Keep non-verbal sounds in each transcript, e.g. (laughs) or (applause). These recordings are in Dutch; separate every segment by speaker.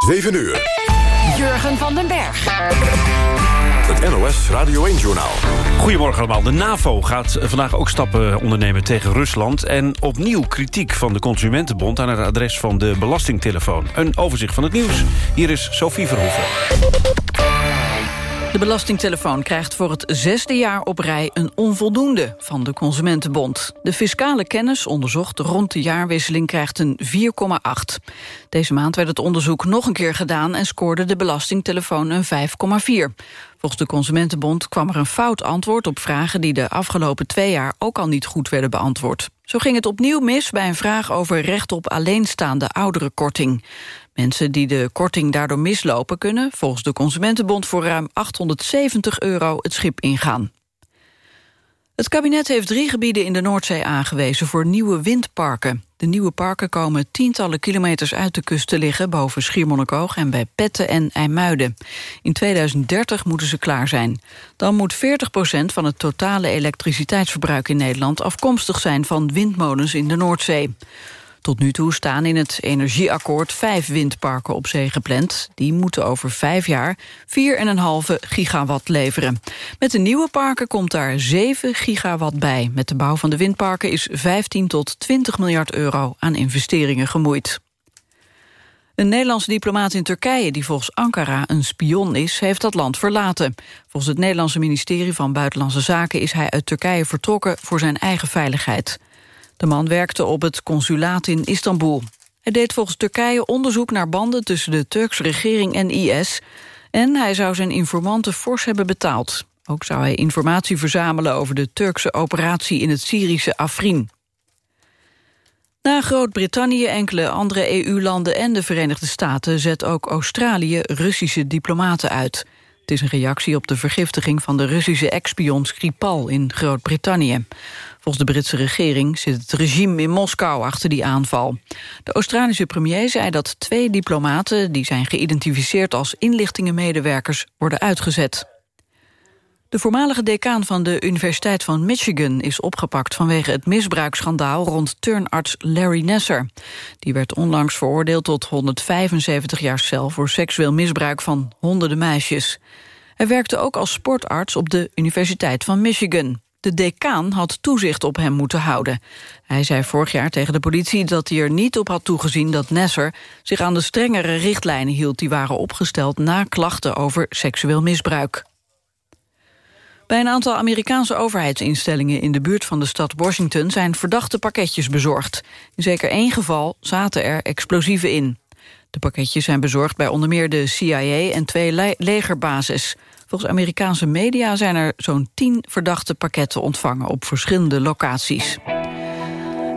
Speaker 1: 7 uur.
Speaker 2: Jurgen van den Berg.
Speaker 1: Het NOS Radio 1-journaal.
Speaker 3: Goedemorgen allemaal. De NAVO gaat vandaag ook stappen ondernemen tegen Rusland... en opnieuw kritiek van de Consumentenbond aan het adres van de belastingtelefoon. Een overzicht van het nieuws. Hier is Sophie Verhoeven.
Speaker 2: De belastingtelefoon krijgt voor het zesde jaar op rij een onvoldoende van de Consumentenbond. De fiscale kennis, onderzocht rond de jaarwisseling, krijgt een 4,8. Deze maand werd het onderzoek nog een keer gedaan en scoorde de belastingtelefoon een 5,4. Volgens de Consumentenbond kwam er een fout antwoord op vragen die de afgelopen twee jaar ook al niet goed werden beantwoord. Zo ging het opnieuw mis bij een vraag over recht op alleenstaande ouderenkorting. Mensen die de korting daardoor mislopen kunnen... volgens de Consumentenbond voor ruim 870 euro het schip ingaan. Het kabinet heeft drie gebieden in de Noordzee aangewezen... voor nieuwe windparken. De nieuwe parken komen tientallen kilometers uit de kust te liggen... boven Schiermonnikoog en bij Petten en IJmuiden. In 2030 moeten ze klaar zijn. Dan moet 40% van het totale elektriciteitsverbruik in Nederland... afkomstig zijn van windmolens in de Noordzee. Tot nu toe staan in het energieakkoord vijf windparken op zee gepland. Die moeten over vijf jaar 4,5 gigawatt leveren. Met de nieuwe parken komt daar 7 gigawatt bij. Met de bouw van de windparken is 15 tot 20 miljard euro aan investeringen gemoeid. Een Nederlandse diplomaat in Turkije, die volgens Ankara een spion is, heeft dat land verlaten. Volgens het Nederlandse ministerie van Buitenlandse Zaken is hij uit Turkije vertrokken voor zijn eigen veiligheid. De man werkte op het consulaat in Istanbul. Hij deed volgens Turkije onderzoek naar banden tussen de Turkse regering en IS... en hij zou zijn informanten fors hebben betaald. Ook zou hij informatie verzamelen over de Turkse operatie in het Syrische Afrin. Na Groot-Brittannië, enkele andere EU-landen en de Verenigde Staten... zet ook Australië Russische diplomaten uit. Het is een reactie op de vergiftiging van de Russische ex-spion Skripal in Groot-Brittannië. Volgens de Britse regering zit het regime in Moskou achter die aanval. De Australische premier zei dat twee diplomaten... die zijn geïdentificeerd als inlichtingenmedewerkers worden uitgezet. De voormalige decaan van de Universiteit van Michigan is opgepakt vanwege het misbruiksschandaal rond turnarts Larry Nesser. Die werd onlangs veroordeeld tot 175 jaar cel voor seksueel misbruik van honderden meisjes. Hij werkte ook als sportarts op de Universiteit van Michigan. De decaan had toezicht op hem moeten houden. Hij zei vorig jaar tegen de politie dat hij er niet op had toegezien dat Nesser zich aan de strengere richtlijnen hield die waren opgesteld na klachten over seksueel misbruik. Bij een aantal Amerikaanse overheidsinstellingen in de buurt van de stad Washington zijn verdachte pakketjes bezorgd. In zeker één geval zaten er explosieven in. De pakketjes zijn bezorgd bij onder meer de CIA en twee legerbases. Volgens Amerikaanse media zijn er zo'n tien verdachte pakketten ontvangen op verschillende locaties.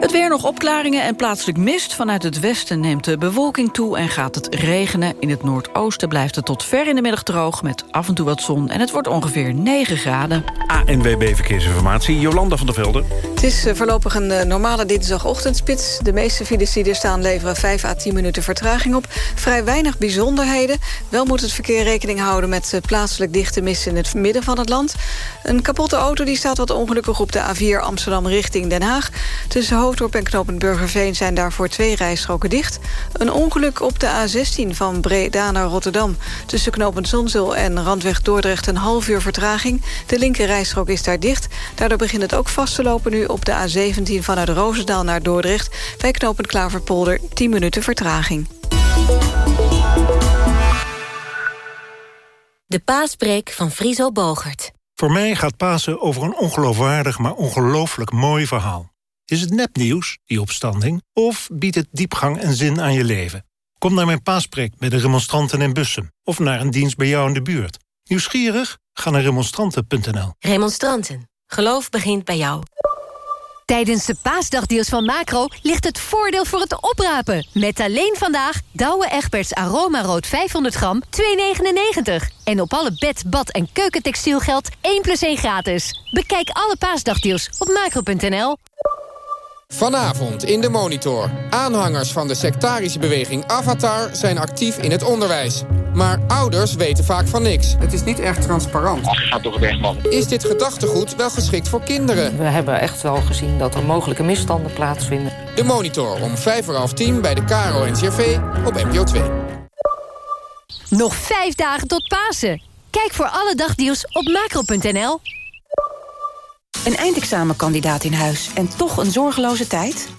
Speaker 2: Het weer nog opklaringen en plaatselijk mist. Vanuit het westen neemt de bewolking toe en gaat het regenen. In het noordoosten blijft het tot ver in de middag droog... met af en toe wat zon en het wordt ongeveer 9 graden.
Speaker 3: ANWB Verkeersinformatie, Jolanda van der Velde.
Speaker 4: Het is eh, voorlopig een eh, normale dinsdagochtendspits. De meeste files die er staan leveren 5 à 10 minuten vertraging op. Vrij weinig bijzonderheden. Wel moet het verkeer rekening houden met eh, plaatselijk dichte mist... in het midden van het land. Een kapotte auto die staat wat ongelukkig op de A4 Amsterdam richting Den Haag. Tussen Hoofddorp en Knopend Burgerveen zijn daarvoor twee rijstroken dicht. Een ongeluk op de A16 van Breda naar Rotterdam. Tussen Knopend Zonzeel en Randweg Dordrecht een half uur vertraging. De linker rijstrook is daar dicht. Daardoor begint het ook vast te lopen nu op de A17 vanuit Roosendaal naar Dordrecht. Bij Knopend Klaverpolder 10 minuten vertraging.
Speaker 5: De paaspreek van Friso Bogert.
Speaker 6: Voor mij gaat Pasen over een ongeloofwaardig, maar ongelooflijk mooi verhaal. Is het nepnieuws, die opstanding, of biedt het diepgang en zin aan je leven? Kom naar mijn paaspreek bij de remonstranten in Bussen... of naar een dienst bij jou in de buurt. Nieuwsgierig? Ga naar remonstranten.nl.
Speaker 5: Remonstranten. Geloof begint bij jou.
Speaker 7: Tijdens de paasdagdeals van Macro ligt het voordeel voor het oprapen. Met alleen vandaag Douwe Egberts Aroma Rood 500 gram 2,99. En op alle bed, bad en keukentextiel geldt 1 plus 1 gratis. Bekijk alle paasdagdeals op macro.nl.
Speaker 8: Vanavond in de Monitor. Aanhangers van de sectarische beweging Avatar zijn actief in het onderwijs. Maar ouders weten vaak van niks.
Speaker 9: Het is niet echt transparant.
Speaker 10: Ach, gaat toch weg, man.
Speaker 8: Is dit gedachtegoed wel geschikt voor kinderen?
Speaker 9: We hebben echt wel gezien dat er mogelijke misstanden plaatsvinden.
Speaker 8: De Monitor om vijf voor half tien bij de Caro NCRV op NPO 2.
Speaker 7: Nog vijf dagen tot Pasen. Kijk voor alle dagdeals op macro.nl.
Speaker 10: Een eindexamenkandidaat in huis en toch een zorgeloze tijd?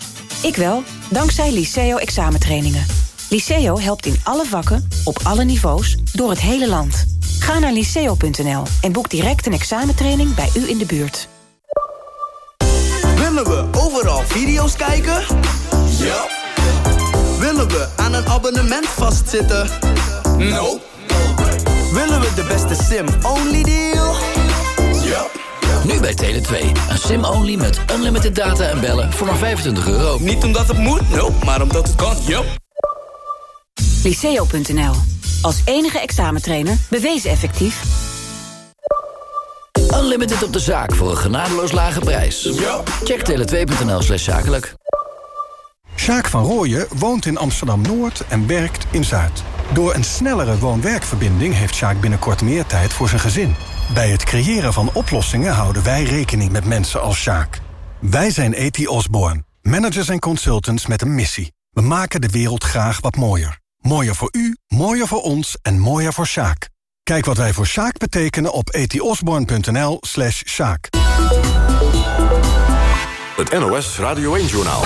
Speaker 10: Ik wel, dankzij Liceo examentrainingen. Liceo helpt in alle vakken, op alle niveaus, door het hele land. Ga naar liceo.nl en boek direct een examentraining bij u in de buurt.
Speaker 11: Willen we overal video's kijken? Ja. Willen we aan een abonnement vastzitten? No. Willen we de beste sim-only deal? Ja.
Speaker 12: Nu bij Tele2. Een sim-only met unlimited data en bellen voor maar 25 euro.
Speaker 11: Niet omdat het moet, no, maar omdat het kan, yup.
Speaker 10: Liceo.nl. Als enige examentrainer bewezen effectief.
Speaker 12: Unlimited op de zaak voor een genadeloos lage prijs. Check tele2.nl slash zakelijk.
Speaker 13: Sjaak van Rooyen woont in Amsterdam-Noord en werkt in Zuid. Door een snellere woon-werkverbinding heeft Sjaak binnenkort meer tijd voor zijn gezin. Bij het creëren van oplossingen houden wij rekening met mensen als Sjaak. Wij zijn E.T. Osborne, managers en consultants met een missie. We maken de wereld graag wat mooier. Mooier voor u, mooier voor ons en mooier voor Sjaak. Kijk wat wij voor Sjaak betekenen op etiosborn.nl slash Sjaak.
Speaker 1: Het NOS Radio 1-journaal.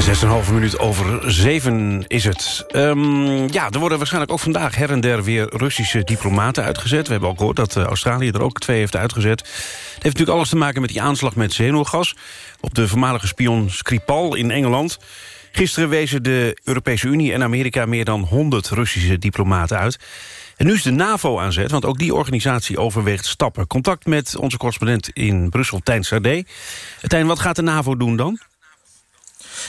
Speaker 3: 6,5 minuut over 7 is het. Ehm, ja, er worden waarschijnlijk ook vandaag her en der weer Russische diplomaten uitgezet. We hebben al gehoord dat uh, Australië er ook twee heeft uitgezet. Het heeft natuurlijk alles te maken met die aanslag met zenuwgas... op de voormalige spion Skripal in Engeland. Gisteren wezen de Europese Unie en Amerika meer dan 100 Russische diplomaten uit. En nu is de NAVO aan zet, want ook die organisatie overweegt stappen. Contact met onze correspondent in Brussel, Tijn Sardé. Tijn, wat gaat de NAVO doen dan?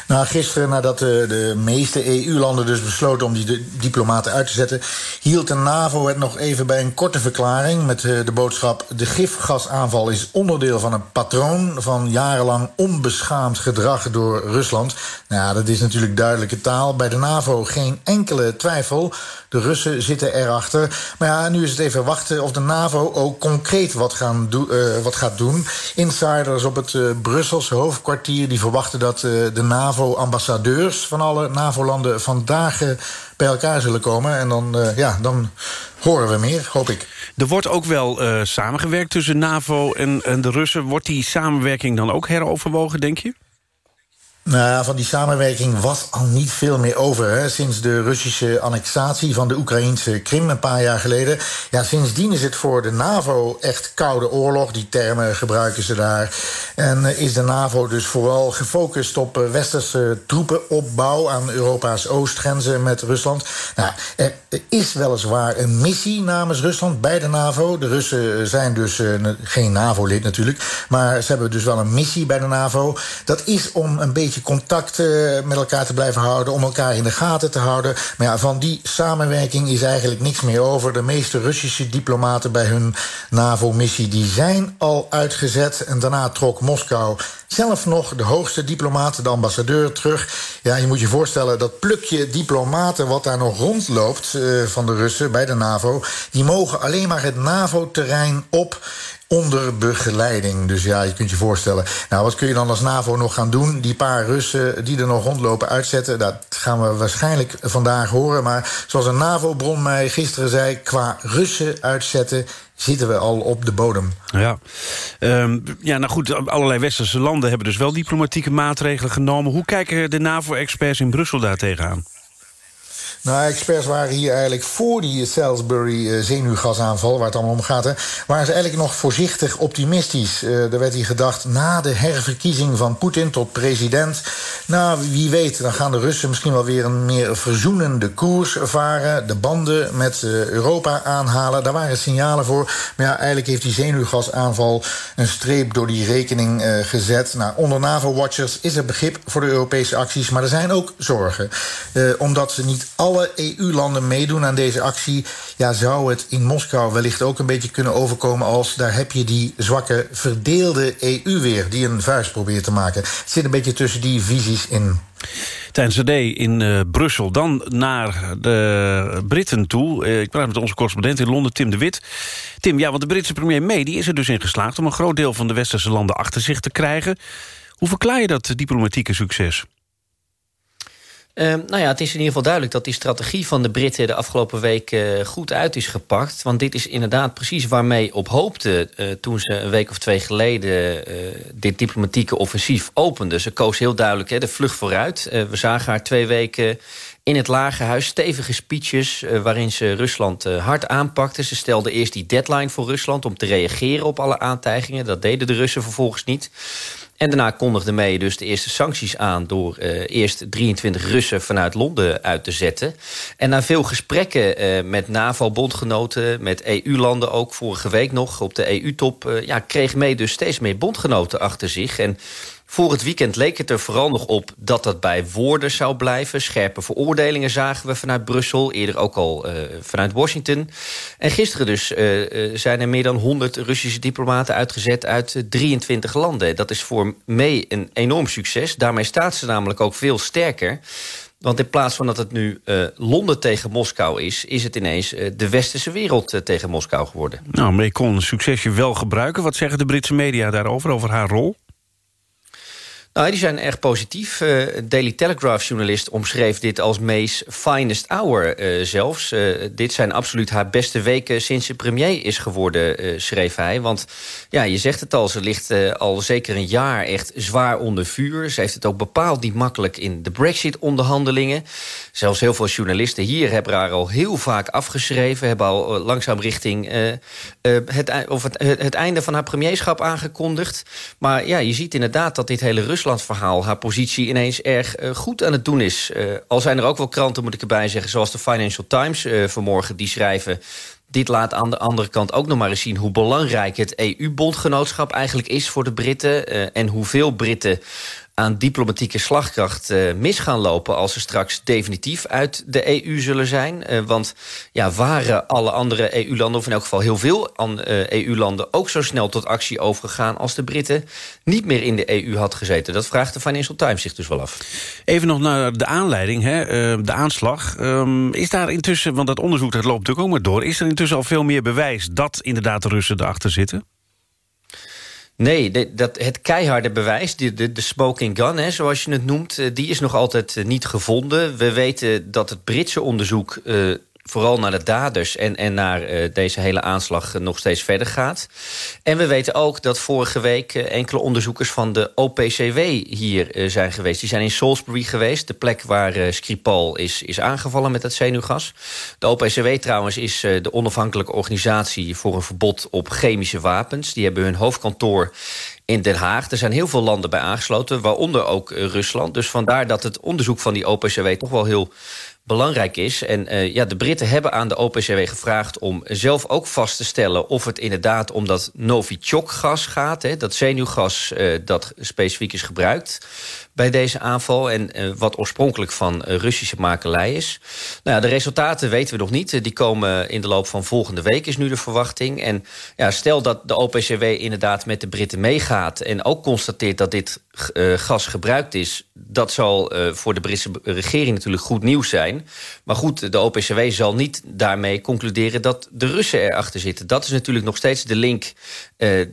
Speaker 14: Nou, gisteren nadat de, de meeste EU-landen dus besloten om die diplomaten uit te zetten... hield de NAVO het nog even bij een korte verklaring met de, de boodschap... de gifgasaanval is onderdeel van een patroon van jarenlang onbeschaamd gedrag door Rusland. Nou dat is natuurlijk duidelijke taal. Bij de NAVO geen enkele twijfel. De Russen zitten erachter. Maar ja, nu is het even wachten of de NAVO ook concreet wat, gaan uh, wat gaat doen. Insiders op het uh, Brusselse hoofdkwartier die verwachten dat uh, de NAVO-ambassadeurs van alle NAVO-landen vandaag bij elkaar zullen komen. En dan, ja, dan horen we meer, hoop ik.
Speaker 3: Er wordt ook wel samengewerkt tussen NAVO en, en de Russen. Wordt die samenwerking dan ook heroverwogen, denk je?
Speaker 14: Nou van die samenwerking was al niet veel meer over. Hè. Sinds de Russische annexatie van de Oekraïnse Krim een paar jaar geleden. Ja, sindsdien is het voor de NAVO echt koude oorlog. Die termen gebruiken ze daar. En is de NAVO dus vooral gefocust op westerse troepenopbouw... aan Europa's oostgrenzen met Rusland. Nou, er is weliswaar een missie namens Rusland bij de NAVO. De Russen zijn dus uh, geen NAVO-lid natuurlijk. Maar ze hebben dus wel een missie bij de NAVO. Dat is om een beetje contact uh, met elkaar te blijven houden... om elkaar in de gaten te houden. Maar ja, van die samenwerking is eigenlijk niks meer over. De meeste Russische diplomaten bij hun NAVO-missie... die zijn al uitgezet en daarna trok Moskou zelf nog de hoogste diplomaat, de ambassadeur, terug. Ja, je moet je voorstellen, dat plukje diplomaten... wat daar nog rondloopt uh, van de Russen bij de NAVO... die mogen alleen maar het NAVO-terrein op onder begeleiding. Dus ja, je kunt je voorstellen. Nou, wat kun je dan als NAVO nog gaan doen? Die paar Russen die er nog rondlopen uitzetten... dat gaan we waarschijnlijk vandaag horen. Maar zoals een NAVO-bron mij gisteren zei... qua Russen uitzetten zitten we al op de bodem.
Speaker 3: Ja, um, ja nou goed, allerlei westerse landen hebben dus wel diplomatieke maatregelen genomen. Hoe kijken de NAVO-experts in Brussel daar tegenaan?
Speaker 14: Nou, experts waren hier eigenlijk voor die Salisbury-zenuwgasaanval... waar het allemaal om gaat, hè, waren ze eigenlijk nog voorzichtig optimistisch. Uh, er werd hier gedacht, na de herverkiezing van Poetin tot president... nou, wie weet, dan gaan de Russen misschien wel weer een meer verzoenende koers varen... de banden met uh, Europa aanhalen, daar waren signalen voor. Maar ja, eigenlijk heeft die zenuwgasaanval een streep door die rekening gezet. Nou, onder NAVO-watchers is er begrip voor de Europese acties... maar er zijn ook zorgen, omdat ze niet al alle EU-landen meedoen aan deze actie... ja, zou het in Moskou wellicht ook een beetje kunnen overkomen... als daar heb je die zwakke verdeelde EU weer... die een vuist probeert te maken. Het zit een beetje tussen die visies in.
Speaker 3: Tijdens de D in uh, Brussel. Dan naar de Britten toe. Uh, ik praat met onze correspondent in Londen, Tim de Wit. Tim, ja, want de Britse premier May die is er dus in geslaagd... om een groot deel van de westerse landen achter zich te krijgen. Hoe verklaar je dat diplomatieke succes?
Speaker 15: Ehm, nou ja, het is in ieder geval duidelijk dat die strategie van de Britten... de afgelopen week uh, goed uit is gepakt. Want dit is inderdaad precies waarmee op hoopte... Uh, toen ze een week of twee geleden uh, dit diplomatieke offensief opende. Ze koos heel duidelijk hè, de vlucht vooruit. we zagen haar twee weken in het Lagerhuis. Stevige speeches waarin ze Rusland hard aanpakte. Ze stelde eerst die deadline voor Rusland om te reageren op alle aantijgingen. Dat deden de Russen vervolgens niet. En daarna kondigde mee dus de eerste sancties aan... door uh, eerst 23 Russen vanuit Londen uit te zetten. En na veel gesprekken uh, met NAVO-bondgenoten... met EU-landen ook vorige week nog op de EU-top... Uh, ja, kreeg mee dus steeds meer bondgenoten achter zich. En voor het weekend leek het er vooral nog op dat dat bij woorden zou blijven. Scherpe veroordelingen zagen we vanuit Brussel, eerder ook al uh, vanuit Washington. En gisteren dus uh, zijn er meer dan 100 Russische diplomaten uitgezet uit 23 landen. Dat is voor mee een enorm succes. Daarmee staat ze namelijk ook veel sterker. Want in plaats van dat het nu Londen tegen Moskou is... is het ineens de westerse wereld tegen Moskou geworden.
Speaker 3: Nou, May kon succesje wel gebruiken. Wat zeggen de Britse media daarover, over haar rol?
Speaker 15: Nou, die zijn erg positief. Uh, Daily Telegraph-journalist omschreef dit als May's finest hour uh, zelfs. Uh, dit zijn absoluut haar beste weken sinds ze premier is geworden, schreef hij. Want ja, je zegt het al, ze ligt al zeker een jaar echt zwaar onder vuur. Ze heeft het ook bepaald niet makkelijk in de brexit-onderhandelingen. Zelfs heel veel journalisten hier hebben haar al heel vaak afgeschreven... hebben al langzaam richting het, of het, het, einde van haar premierschap aangekondigd. Maar ja, je ziet inderdaad dat dit hele Rusland Ruslandverhaal haar positie ineens erg uh, goed aan het doen is. Uh, al zijn er ook wel kranten, moet ik erbij zeggen... zoals de Financial Times uh, vanmorgen, die schrijven... Dit laat aan de andere kant ook nog maar eens zien... hoe belangrijk het EU-bondgenootschap eigenlijk is voor de Britten... en hoeveel Britten aan diplomatieke slagkracht uh, mis gaan lopen... als ze straks definitief uit de EU zullen zijn. Uh, want ja, waren alle andere EU-landen, of in elk geval heel veel EU-landen... ook zo snel tot actie overgegaan als de Britten niet meer in de EU had gezeten? Dat vraagt de Financial Times zich dus wel af.
Speaker 3: Even nog naar de aanleiding, hè, de aanslag. Um, is daar intussen, want dat onderzoek dat loopt natuurlijk ook maar door... is er intussen al veel meer bewijs dat inderdaad de Russen erachter zitten?
Speaker 15: Nee, dat, het keiharde bewijs, de, de, smoking gun, hè, zoals je het noemt... die is nog altijd niet gevonden. We weten dat het Britse onderzoek... Uh, vooral naar de daders en, en naar uh, deze hele aanslag nog steeds verder gaat. En we weten ook dat vorige week uh, enkele onderzoekers van de OPCW hier uh, zijn geweest. Die zijn in Salisbury geweest, de plek waar Skripal is, is aangevallen met dat zenuwgas. De OPCW trouwens is de onafhankelijke organisatie voor een verbod op chemische wapens. Die hebben hun hoofdkantoor in Den Haag. Er zijn heel veel landen bij aangesloten, waaronder ook Rusland. Dus vandaar dat het onderzoek van die OPCW toch wel heel belangrijk is. En uh, ja, de Britten hebben aan de OPCW gevraagd om zelf ook vast te stellen... of het inderdaad om dat Novichok-gas gaat, hè, dat zenuwgas uh, dat specifiek is gebruikt bij deze aanval... en uh, wat oorspronkelijk van uh, Russische makelij is. Nou ja, de resultaten weten we nog niet. Die komen in de loop van volgende week, is nu de verwachting. En ja, stel dat de OPCW inderdaad met de Britten meegaat... en ook constateert dat dit gas gebruikt is... dat zal voor de Britse regering natuurlijk goed nieuws zijn. Maar goed, de OPCW zal niet daarmee concluderen... dat de Russen erachter zitten. Dat is natuurlijk nog steeds de link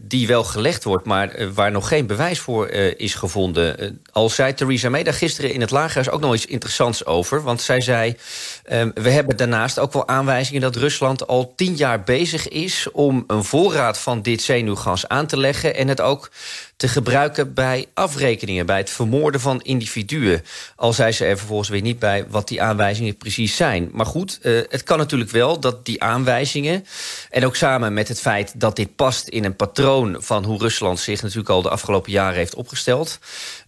Speaker 15: die wel gelegd wordt... maar waar nog geen bewijs voor is gevonden... al zei Theresa May daar gisteren in het lagerhuis ook nog iets interessants over. Want zij zei, um, we hebben daarnaast ook wel aanwijzingen... dat Rusland al tien jaar bezig is om een voorraad van dit zenuwgas aan te leggen... en het ook te gebruiken bij afrekeningen... bij het vermoorden van individuen. Al zei ze er vervolgens weer niet bij wat die aanwijzingen precies zijn. Maar goed, uh, het kan natuurlijk wel dat die aanwijzingen... en ook samen met het feit dat dit past in een patroon... van hoe Rusland zich natuurlijk al de afgelopen jaren heeft opgesteld...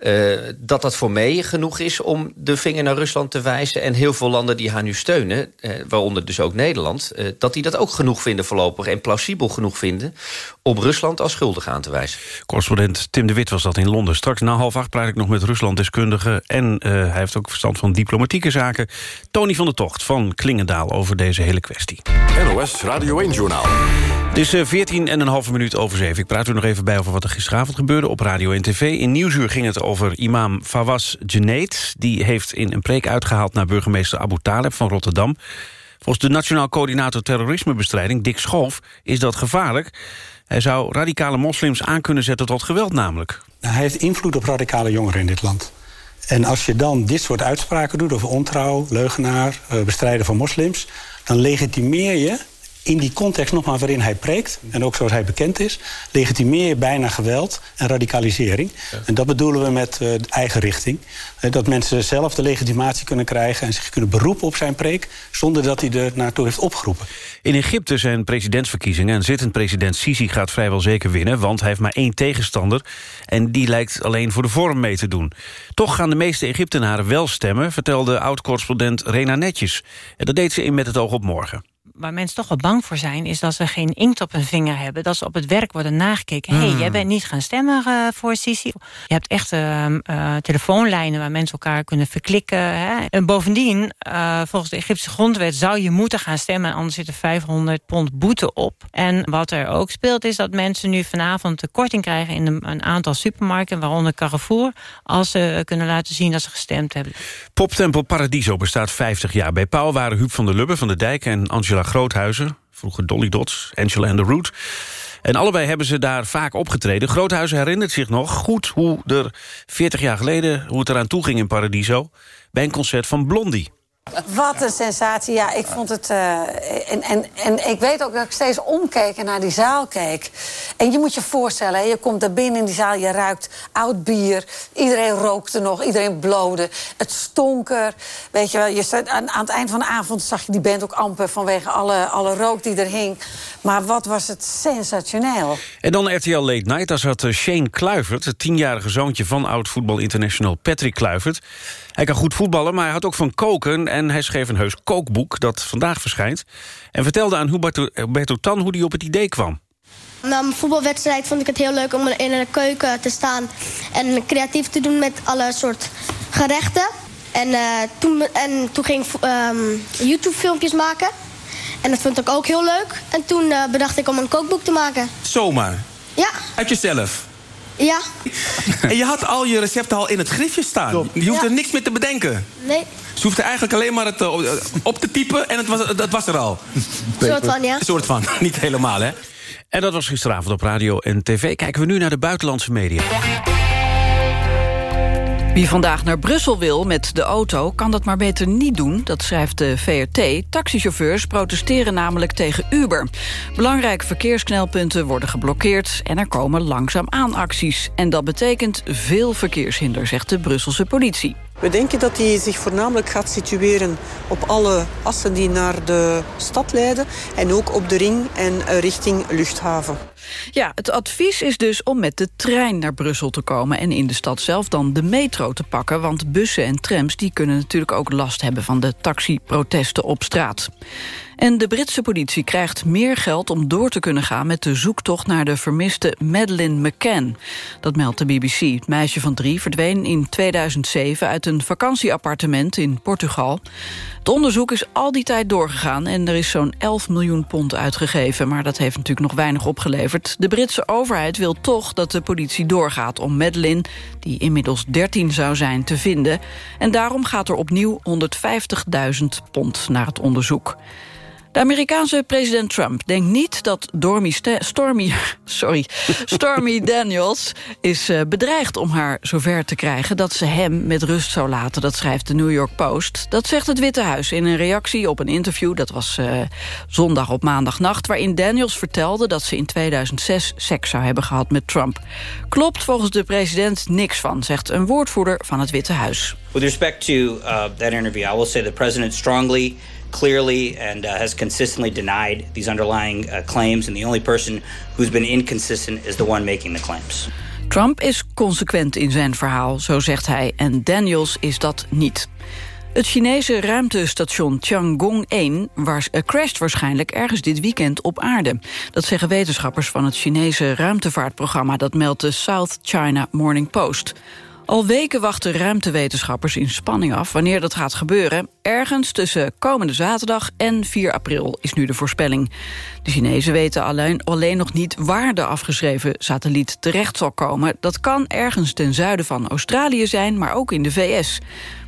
Speaker 15: Uh, dat dat voor mij genoeg is om de vinger naar Rusland te wijzen... en heel veel landen die haar nu steunen, uh, waaronder dus ook Nederland... dat die dat ook genoeg vinden voorlopig en plausibel genoeg vinden... om Rusland als schuldig aan te wijzen.
Speaker 3: Correspondent Tim de Wit was dat in Londen. Straks na half acht praat ik nog met Ruslanddeskundige... en uh, hij heeft ook verstand van diplomatieke zaken. Tony van der Tocht van Klingendaal over deze hele kwestie.
Speaker 1: NOS Radio 1-journaal.
Speaker 3: Het is uh, 14 en een halve minuut over zeven. Ik praat u nog even bij over wat er gisteravond gebeurde op radio en tv. In Nieuwsuur ging het over imam Fawaz Geneet. Die heeft in een preek uitgehaald naar burgemeester Abu Taleb van Rotterdam. Volgens de Nationaal Coördinator Terrorismebestrijding, Dick Schoof, is dat gevaarlijk. Hij zou radicale moslims aan kunnen zetten tot geweld namelijk.
Speaker 16: Nou, hij heeft invloed op radicale jongeren in dit land. En als je dan dit soort uitspraken doet over ontrouw, leugenaar, eh, bestrijden van moslims, dan legitimeer je in die context nogmaals waarin hij preekt... en ook zoals hij bekend is, legitimeer je bijna geweld en radicalisering. En dat bedoelen we met uh, eigen richting. Uh, dat mensen zelf de legitimatie kunnen krijgen... en zich kunnen beroepen op zijn preek... zonder dat hij er naartoe heeft opgeroepen.
Speaker 3: In Egypte zijn presidentsverkiezingen... en zittend president Sisi gaat vrijwel zeker winnen... want hij heeft maar één tegenstander... en die lijkt alleen voor de vorm mee te doen. Toch gaan de meeste Egyptenaren wel stemmen... vertelde oud-correspondent Rena Netjes. En dat deed ze in Met het oog op morgen
Speaker 17: waar mensen toch wel bang voor zijn... is dat ze geen inkt op hun vinger hebben. Dat ze op het werk worden nagekeken. Hé, hey, jij bent niet gaan stemmen uh, voor Sisi. Je hebt echt uh, uh, telefoonlijnen waar mensen elkaar kunnen verklikken. Hè? En bovendien, volgens de Egyptische grondwet... zou je moeten gaan stemmen, anders zit er 500 pond boete op. En wat er ook speelt, is dat mensen nu vanavond... de korting krijgen in een, een aantal supermarkten... waaronder Carrefour, als ze kunnen laten zien dat ze gestemd hebben.
Speaker 3: Poptempel Paradiso bestaat 50 jaar. Bij Paul waren Huub van der Lubbe van de Dijk en Angela Groothuizen... vroeger Dolly Dots, Angela and the Root... En allebei hebben ze daar vaak opgetreden. Groothuizen herinnert zich nog goed hoe er 40 jaar geleden... hoe het eraan toe ging in Paradiso... bij een concert van Blondie.
Speaker 18: Wat een sensatie. Ja, ik vond het... Uh, en, en, en ik weet ook dat ik steeds omkeek en naar die zaal keek. En je moet je voorstellen, je komt daar binnen in die zaal... je ruikt oud bier, iedereen rookte nog, iedereen blode. Het stonk er. Weet je wel, je aan, aan, het eind van de avond zag je die band ook amper... vanwege alle, alle rook die er hing. Maar wat was het sensationeel.
Speaker 3: En dan RTL Late Night, daar zat eh, Shane Kluivert... het tienjarige zoontje van oud-voetbal international Patrick Kluivert... Hij kan goed voetballen, maar hij had ook van koken... en hij schreef een heus kookboek dat vandaag verschijnt... en vertelde aan Huberto Tan hoe hij op het idee kwam.
Speaker 19: Na een voetbalwedstrijd vond ik het heel leuk om in de keuken te staan... en creatief te doen met alle soort gerechten. En, uh, toen, en toen ging ik um, YouTube-filmpjes maken. En dat vond ik ook heel leuk. En toen uh, bedacht ik om een kookboek te maken.
Speaker 20: Zomaar?
Speaker 19: Ja.
Speaker 20: Uit jezelf?
Speaker 19: Ja.
Speaker 20: En je had al je recepten al in het griffje staan. Je hoeft er niks meer te bedenken.
Speaker 19: Nee.
Speaker 20: Ze hoefde eigenlijk alleen maar het uh, op te typen en het was, dat was er al.
Speaker 19: Een soort van, ja.
Speaker 20: Een soort van, (laughs) niet helemaal, hè?
Speaker 3: En dat was gisteravond op radio en tv. Kijken we nu naar de buitenlandse media.
Speaker 2: Wie vandaag naar Brussel wil met de auto, kan dat maar beter niet doen. Dat schrijft de VRT. Taxichauffeurs protesteren namelijk tegen Uber. Belangrijke verkeersknelpunten worden geblokkeerd... en er komen langzaamaan acties. En dat betekent veel verkeershinder, zegt de Brusselse politie.
Speaker 21: We denken dat hij zich voornamelijk gaat situeren op alle assen die naar de stad leiden... en ook op de ring en richting luchthaven.
Speaker 2: Ja, het advies is dus om met de trein naar Brussel te komen... en in de stad zelf dan de metro te pakken. Want bussen en trams die kunnen natuurlijk ook last hebben... van de taxiprotesten op straat. En de Britse politie krijgt meer geld om door te kunnen gaan... met de zoektocht naar de vermiste Madeleine McCann. Dat meldt de BBC. Het meisje van drie verdween in 2007 uit een vakantieappartement in Portugal. Het onderzoek is al die tijd doorgegaan... en er is zo'n 11 miljoen pond uitgegeven. Maar dat heeft natuurlijk nog weinig opgeleverd. De Britse overheid wil toch dat de politie doorgaat om Madeleine... die inmiddels 13 zou zijn, te vinden. En daarom gaat er opnieuw 150.000 pond naar het onderzoek. De Amerikaanse president Trump denkt niet dat Stormy, Stormy, (laughs) sorry, Stormy (laughs) Daniels is uh, bedreigd om haar zover te krijgen dat ze hem met rust zou laten. Dat schrijft de New York Post. Dat zegt het Witte Huis in een reactie op een interview, dat was uh, zondag op maandagnacht, waarin Daniels vertelde dat ze in 2006 seks zou hebben gehad met Trump. Klopt volgens de president niks van, zegt een woordvoerder van het Witte Huis.
Speaker 22: With respect to uh, that interview, I will say the president strongly clearly and uh, has consistently denied these underlying uh, claims. And the only person who's been inconsistent is the one making the claims.
Speaker 2: Trump is consequent in zijn verhaal, zo zegt hij. En Daniels is dat niet. Het Chinese ruimtestation Tiangong-1 was, uh, crasht waarschijnlijk ergens dit weekend op aarde. Dat zeggen wetenschappers van het Chinese ruimtevaartprogramma. Dat meldt de South China Morning Post. Al weken wachten ruimtewetenschappers in spanning af wanneer dat gaat gebeuren. Ergens tussen komende zaterdag en 4 april is nu de voorspelling. De Chinezen weten alleen, alleen nog niet waar de afgeschreven satelliet terecht zal komen. Dat kan ergens ten zuiden van Australië zijn, maar ook in de VS.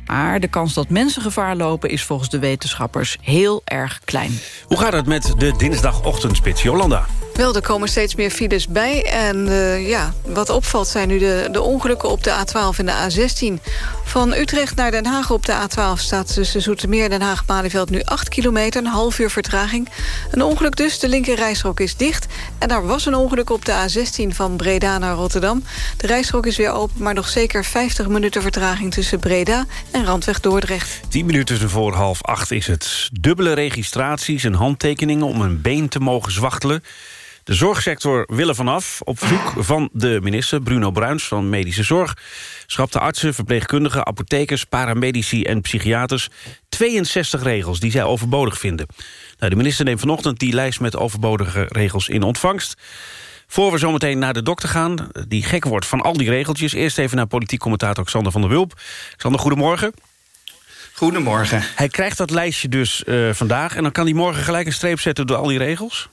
Speaker 2: Maar de kans dat mensen gevaar lopen is volgens de wetenschappers heel erg klein.
Speaker 3: Hoe gaat het met de dinsdagochtendspits, Jolanda?
Speaker 23: Wel, er komen steeds meer files bij. En uh, ja, wat opvalt zijn nu de, de ongelukken op de A12 en de A16. Van Utrecht naar Den Haag op de A12 staat tussen Zoetermeer en Den Haag-Malieveld nu 8 kilometer, een half uur vertraging. Een ongeluk dus, de linker rijstrook is dicht. En daar was een ongeluk op de A16 van Breda naar Rotterdam. De rijstrook is weer open, maar nog zeker 50 minuten vertraging tussen Breda en Randweg Dordrecht.
Speaker 3: 10 minuten voor half acht is het. Dubbele registraties en handtekeningen om een been te mogen zwachtelen. De zorgsector wil er vanaf. Op verzoek van de minister Bruno Bruins van Medische Zorg... schrapte artsen, verpleegkundigen, apothekers, paramedici en psychiaters... 62 regels die zij overbodig vinden. Nou, de minister neemt vanochtend die lijst met overbodige regels in ontvangst. Voor we zometeen naar de dokter gaan, die gek wordt van al die regeltjes... eerst even naar politiek commentator Xander van der Wulp. Xander, goedemorgen.
Speaker 24: Goedemorgen.
Speaker 3: Hij krijgt dat lijstje dus uh, vandaag... en dan kan hij morgen gelijk een streep zetten door al die regels?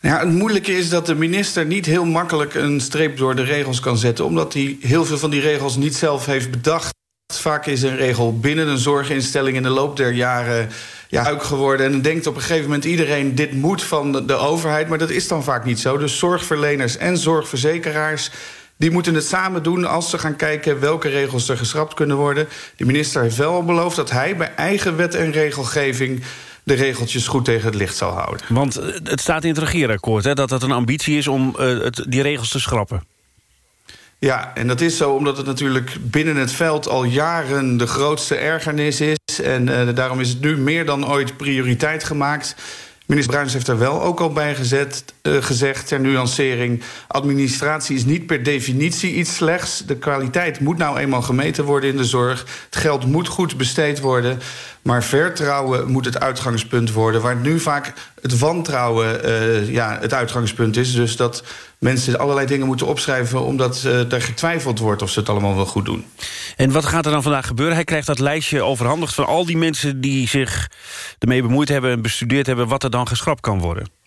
Speaker 24: Ja, het moeilijke is dat de minister niet heel makkelijk een streep door de regels kan zetten... omdat hij heel veel van die regels niet zelf heeft bedacht. Vaak is een regel binnen een zorginstelling in de loop der jaren ja, geworden. En denkt op een gegeven moment iedereen, dit moet van de, overheid. Maar dat is dan vaak niet zo. Dus zorgverleners en zorgverzekeraars... Die moeten het samen doen als ze gaan kijken welke regels er geschrapt kunnen worden. De minister heeft wel beloofd dat hij bij eigen wet en regelgeving de regeltjes goed tegen het licht zal houden.
Speaker 3: Want eh, het staat in het regeerakkoord hè, dat dat een ambitie is om uh, het, die regels te schrappen.
Speaker 24: Ja, en dat is zo omdat het natuurlijk binnen het veld al jaren de grootste ergernis is. En uh, daarom is het nu meer dan ooit prioriteit gemaakt. Minister Bruins heeft er wel ook al bij gezet, uh, gezegd ter nuancering... administratie is niet per definitie iets slechts. De kwaliteit moet nou eenmaal gemeten worden in de zorg. Het geld moet goed besteed worden. Maar vertrouwen moet het uitgangspunt worden. Waar nu vaak het wantrouwen uh, ja, het uitgangspunt is. Dus dat mensen allerlei dingen moeten opschrijven... omdat uh, er getwijfeld wordt of ze het allemaal wel goed doen.
Speaker 3: En wat gaat er dan vandaag gebeuren? Hij krijgt dat lijstje overhandigd van al die mensen... die zich ermee bemoeid hebben en bestudeerd hebben... wat er dan geschrapt kan worden.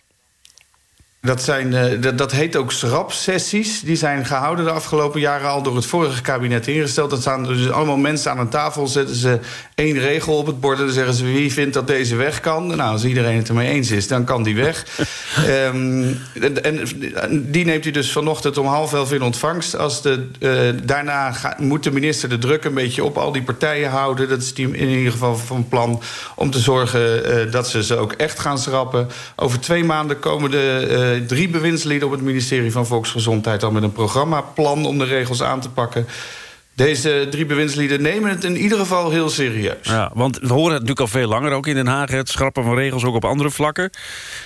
Speaker 24: Dat, zijn, uh, dat, dat, heet ook SRAP-sessies. Die zijn gehouden de afgelopen jaren al door het vorige kabinet ingesteld. Dat staan dus allemaal mensen aan een tafel, zetten ze één regel op het bord... en dan zeggen ze wie vindt dat deze weg kan. Nou, als iedereen het ermee eens is, dan kan die weg. (laughs) um, en, die neemt hij dus vanochtend om half elf in ontvangst. Als de, uh, daarna ga, moet de minister de druk een beetje op al die partijen houden. Dat is die in ieder geval van plan om te zorgen uh, dat ze ze ook echt gaan schrappen. Over twee maanden komen de drie bewindslieden op het ministerie van Volksgezondheid... al met een programmaplan om de regels aan te pakken. Deze drie bewindslieden nemen het in ieder geval heel serieus.
Speaker 3: Ja, want we horen het natuurlijk al veel langer, ook in Den Haag... het schrappen van regels ook op andere vlakken.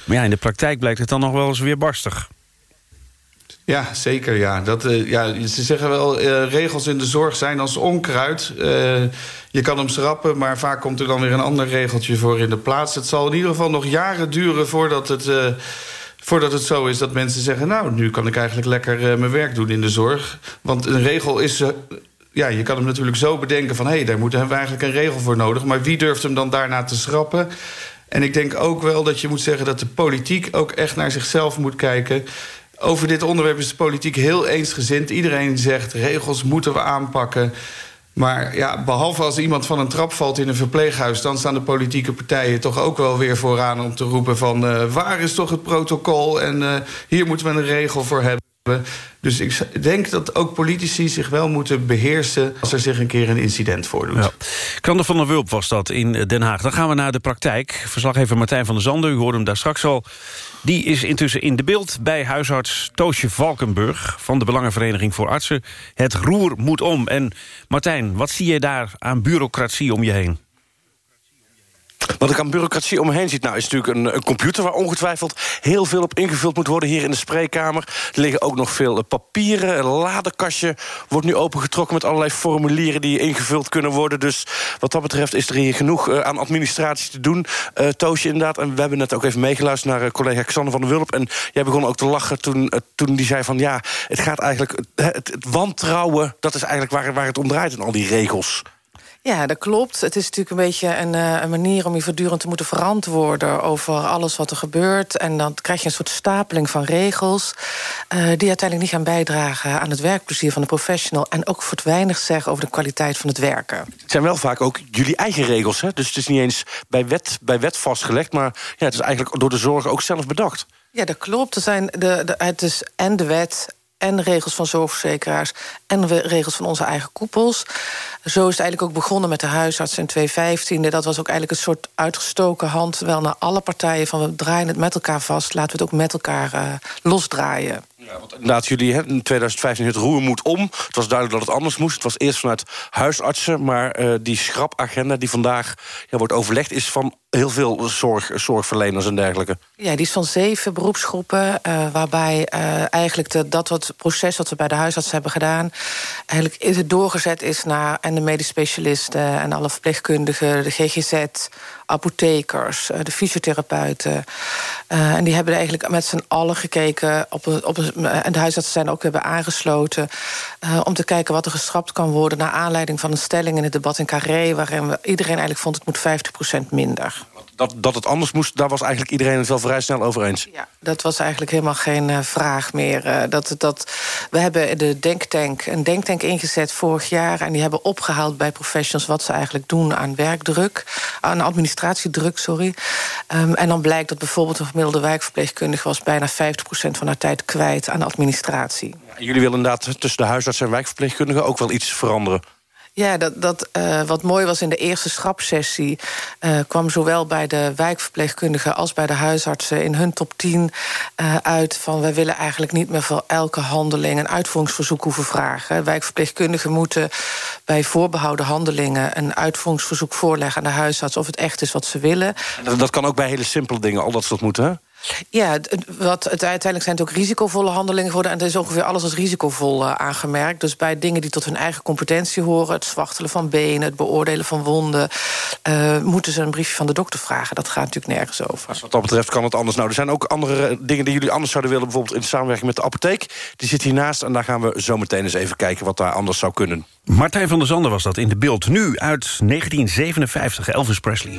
Speaker 3: Maar ja, in de praktijk blijkt het dan nog wel eens weer barstig.
Speaker 24: Ja, zeker. Ja. Dat, uh, ja, ze zeggen wel, uh, regels in de zorg zijn als onkruid. Uh, je kan hem schrappen, maar vaak komt er dan weer een ander regeltje voor in de plaats. Het zal in ieder geval nog jaren duren voordat het voordat het zo is dat mensen zeggen... nou, nu kan ik eigenlijk lekker uh, mijn werk doen in de zorg. Want een regel is... Uh, ja, je kan hem natuurlijk zo bedenken van... hé, hey, daar moeten we eigenlijk een regel voor nodig. Maar wie durft hem dan daarna te schrappen? En ik denk ook wel dat je moet zeggen... dat de politiek ook echt naar zichzelf moet kijken... Over dit onderwerp is de politiek heel eensgezind. Iedereen zegt, regels moeten we aanpakken. Maar ja, behalve als iemand van een trap valt in een verpleeghuis... dan staan de politieke partijen toch ook wel weer vooraan om te roepen van... Uh, waar is toch het protocol en uh, hier moeten we een regel voor hebben. Dus ik denk dat ook politici zich wel moeten beheersen... als er zich een keer een incident voordoet. Ja.
Speaker 3: Van der Wulp was dat in Den Haag. Dan gaan we naar de praktijk. Verslaggever Martijn van der Zanden, u hoorde hem daar straks al... Die is intussen in de beeld bij huisarts Toosje Valkenburg... van de Belangenvereniging voor Artsen. Het roer moet om. En Martijn, wat zie je daar aan bureaucratie om je heen?
Speaker 25: Wat ik aan bureaucratie om me heen ziet, nou, is natuurlijk een, computer... waar ongetwijfeld heel veel op ingevuld moet worden hier in de spreekkamer. Er liggen ook nog veel papieren. Een ladekastje wordt nu opengetrokken met allerlei formulieren... die ingevuld kunnen worden. Dus wat dat betreft is er hier genoeg uh, aan administratie te doen. Uh, Toosje inderdaad. En we hebben net ook even meegeluisterd naar collega Xander van der Wulp. En jij begon ook te lachen toen, toen die zei van... ja, het gaat eigenlijk... Het, het, wantrouwen, dat is eigenlijk waar, waar het om draait in al die regels.
Speaker 26: Ja, dat klopt. Het is natuurlijk een beetje een, uh, een, manier om je voortdurend te moeten verantwoorden over alles wat er gebeurt. En dan krijg je een soort stapeling van regels uh, die uiteindelijk niet gaan bijdragen aan het werkplezier van de professional. En ook voor het weinig zeggen over de kwaliteit van het werken.
Speaker 25: Het zijn wel vaak ook jullie eigen regels. Hè? Dus het is niet eens bij wet, bij wet vastgelegd, maar ja, het is eigenlijk door de zorg ook zelf bedacht.
Speaker 26: Ja, dat klopt. Er zijn de, de, het is en de wet en regels van zorgverzekeraars... en regels van onze eigen koepels. Zo is het eigenlijk ook begonnen met de huisarts in 2015. Dat was ook eigenlijk een soort uitgestoken hand... wel naar alle partijen van we draaien het met elkaar vast... laten we het ook met elkaar uh, losdraaien.
Speaker 25: Ja, want inderdaad, jullie hè, in 2015 het roer moet om. Het was duidelijk dat het anders moest. Het was eerst vanuit huisartsen, maar uh, die schrapagenda... die vandaag ja, wordt overlegd, is van heel veel zorg, zorgverleners en dergelijke.
Speaker 26: Ja, die is van zeven beroepsgroepen... Uh, waarbij uh, eigenlijk de, dat wat proces wat we bij de huisarts hebben gedaan... eigenlijk het doorgezet is naar en de medisch specialisten... en alle verpleegkundigen, de GGZ, apothekers, de fysiotherapeuten. En die hebben eigenlijk met z'n allen gekeken... Op een, op en de huisartsen zijn ook hebben aangesloten... Om te kijken wat er geschrapt kan worden... naar aanleiding van een stelling in het debat in Carré... waarin we, iedereen eigenlijk vond het moet 50% minder.
Speaker 25: Dat, dat het anders moest, daar was eigenlijk iedereen het wel vrij snel over eens.
Speaker 26: Ja, dat was eigenlijk helemaal geen uh, vraag meer. Uh, dat, dat, we hebben de denktank, een denktank ingezet vorig jaar... en die hebben opgehaald bij professionals wat ze eigenlijk doen aan werkdruk. Aan administratiedruk, sorry. Um, en dan blijkt dat bijvoorbeeld een gemiddelde wijkverpleegkundige... was bijna 50% van haar tijd kwijt aan administratie.
Speaker 25: Ja, jullie willen inderdaad tussen de huisarts en wijkverpleegkundigen... ook wel iets veranderen.
Speaker 26: Ja, dat, dat, uh, wat mooi was in de eerste schrapsessie... Uh, kwam zowel bij de wijkverpleegkundigen als bij de huisartsen... in hun top 10 uh, uit van... wij willen eigenlijk niet meer voor elke handeling... een uitvoeringsverzoek hoeven vragen. Wijkverpleegkundigen moeten bij voorbehouden handelingen... een uitvoeringsverzoek voorleggen aan de huisarts... of het echt is wat ze willen.
Speaker 25: Dat, dat kan ook bij hele simpele dingen, al dat soort moeten, hè?
Speaker 26: Ja, wat, het, uiteindelijk zijn het ook risicovolle handelingen geworden... en er is ongeveer alles als risicovol uh, aangemerkt. Dus bij dingen die tot hun eigen competentie horen... het zwachtelen van benen, het beoordelen van wonden... Uh, moeten ze een briefje van de dokter vragen. Dat gaat natuurlijk nergens over.
Speaker 25: Dus wat dat betreft kan het anders. Nou, er zijn ook andere dingen die jullie anders zouden willen... bijvoorbeeld in samenwerking met de apotheek. Die zit hiernaast en daar gaan we zo meteen eens even kijken... wat daar anders zou kunnen.
Speaker 3: Martijn van der Zanden was dat in de beeld. Nu uit 1957, Elvis Presley.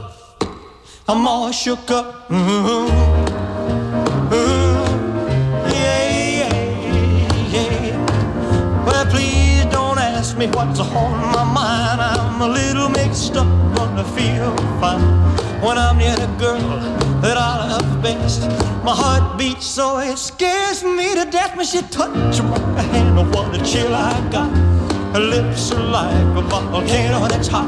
Speaker 27: I'm all shook up. Ooh, ooh, yeah, yeah, yeah. Well, please don't ask me what's on my mind. I'm a little mixed up, gonna feel fine when I'm near the girl that I love best. My heart beats so it scares me to death when she touches my hand. Oh, what a chill I got. Her lips are like a volcano that's hot.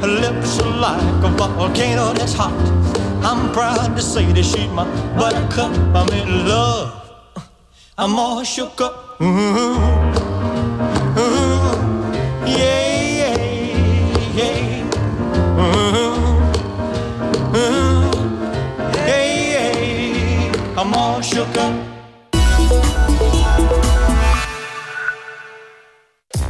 Speaker 27: Her lips are like a volcano that's hot. I'm proud to say that she's my buttercup. I'm in love. I'm all shook up. Ooh, ooh, yeah, yeah, yeah. Ooh, ooh, yeah, yeah. I'm all shook up.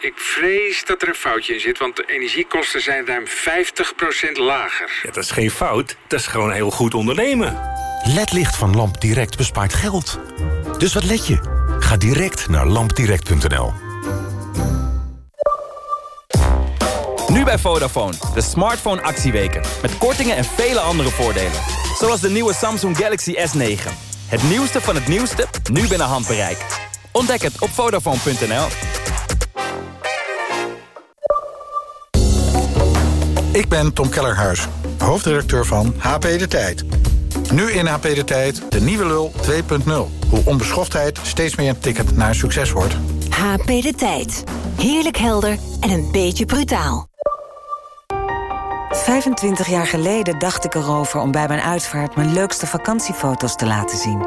Speaker 28: Ik vrees dat er een foutje in zit, want de energiekosten zijn ruim 50% lager.
Speaker 29: Ja, dat is geen fout, dat is gewoon heel goed ondernemen.
Speaker 30: LED-licht van Lamp Direct bespaart geld. Dus wat let je? Ga direct naar lampdirect.nl.
Speaker 31: Nu bij Vodafone, de smartphone actieweken. Met kortingen en vele andere voordelen. Zoals de nieuwe Samsung Galaxy S9. Het nieuwste van het nieuwste, nu binnen handbereik. Ontdek het op Vodafone.nl.
Speaker 32: Ik ben Tom Kellerhuis, hoofdredacteur van HP De Tijd. Nu in HP De Tijd, de nieuwe lul 2.0. Hoe onbeschoftheid steeds meer een ticket naar succes wordt.
Speaker 33: HP De Tijd. Heerlijk helder en een beetje brutaal.
Speaker 34: 25 jaar geleden dacht ik erover om bij mijn uitvaart... mijn leukste vakantiefoto's te laten zien.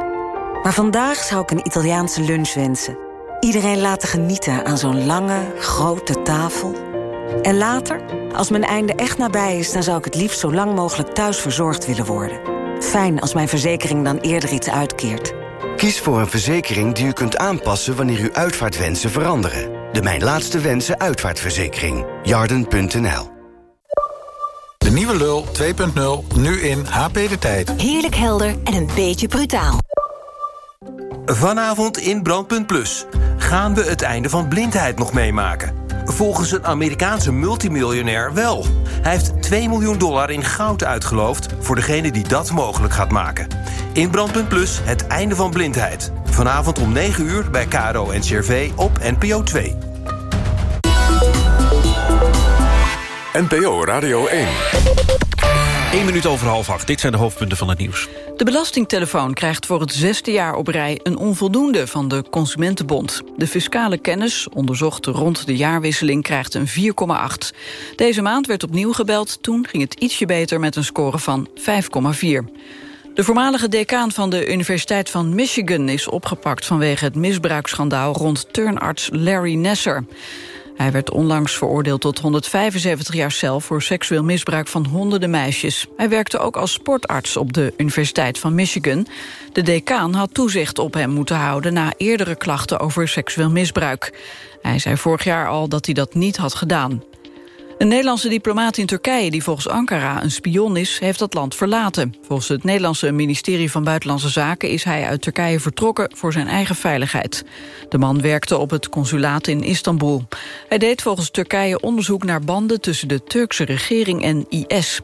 Speaker 34: Maar vandaag zou ik een Italiaanse lunch wensen. Iedereen laten genieten aan zo'n lange, grote tafel. En later, als mijn einde echt nabij is... dan zou ik het liefst zo lang mogelijk thuis verzorgd willen worden. Fijn als mijn verzekering dan eerder iets uitkeert.
Speaker 35: Kies voor een verzekering die u kunt aanpassen wanneer uw uitvaartwensen veranderen. De Mijn Laatste Wensen uitvaartverzekering. Jarden.nl
Speaker 32: De nieuwe lul 2.0, nu in HP De Tijd.
Speaker 33: Heerlijk helder en een beetje brutaal.
Speaker 36: Vanavond in Brandpunt Plus gaan we het einde van blindheid nog meemaken. Volgens een Amerikaanse multimiljonair wel. Hij heeft 2 miljoen dollar in goud uitgeloofd... voor degene die dat mogelijk gaat maken. In Brandpunt Plus het einde van blindheid. Vanavond om 9 uur bij KRO en CRV op NPO 2.
Speaker 1: NPO Radio 1.
Speaker 3: 1 minuut over half acht. Dit zijn de hoofdpunten van het nieuws.
Speaker 2: De belastingtelefoon krijgt voor het zesde jaar op rij een onvoldoende van de Consumentenbond. De fiscale kennis, onderzocht rond de jaarwisseling, krijgt een 4,8. Deze maand werd opnieuw gebeld, toen ging het ietsje beter met een score van 5,4. De voormalige decaan van de Universiteit van Michigan is opgepakt vanwege het misbruiksschandaal rond turnarts Larry Nasser. Hij werd onlangs veroordeeld tot 175 jaar cel... voor seksueel misbruik van honderden meisjes. Hij werkte ook als sportarts op de Universiteit van Michigan. De decaan had toezicht op hem moeten houden... na eerdere klachten over seksueel misbruik. Hij zei vorig jaar al dat hij dat niet had gedaan. Een Nederlandse diplomaat in Turkije die volgens Ankara een spion is, heeft dat land verlaten. Volgens het Nederlandse ministerie van Buitenlandse Zaken is hij uit Turkije vertrokken voor zijn eigen veiligheid. De man werkte op het consulaat in Istanbul. Hij deed volgens Turkije onderzoek naar banden tussen de Turkse regering en IS.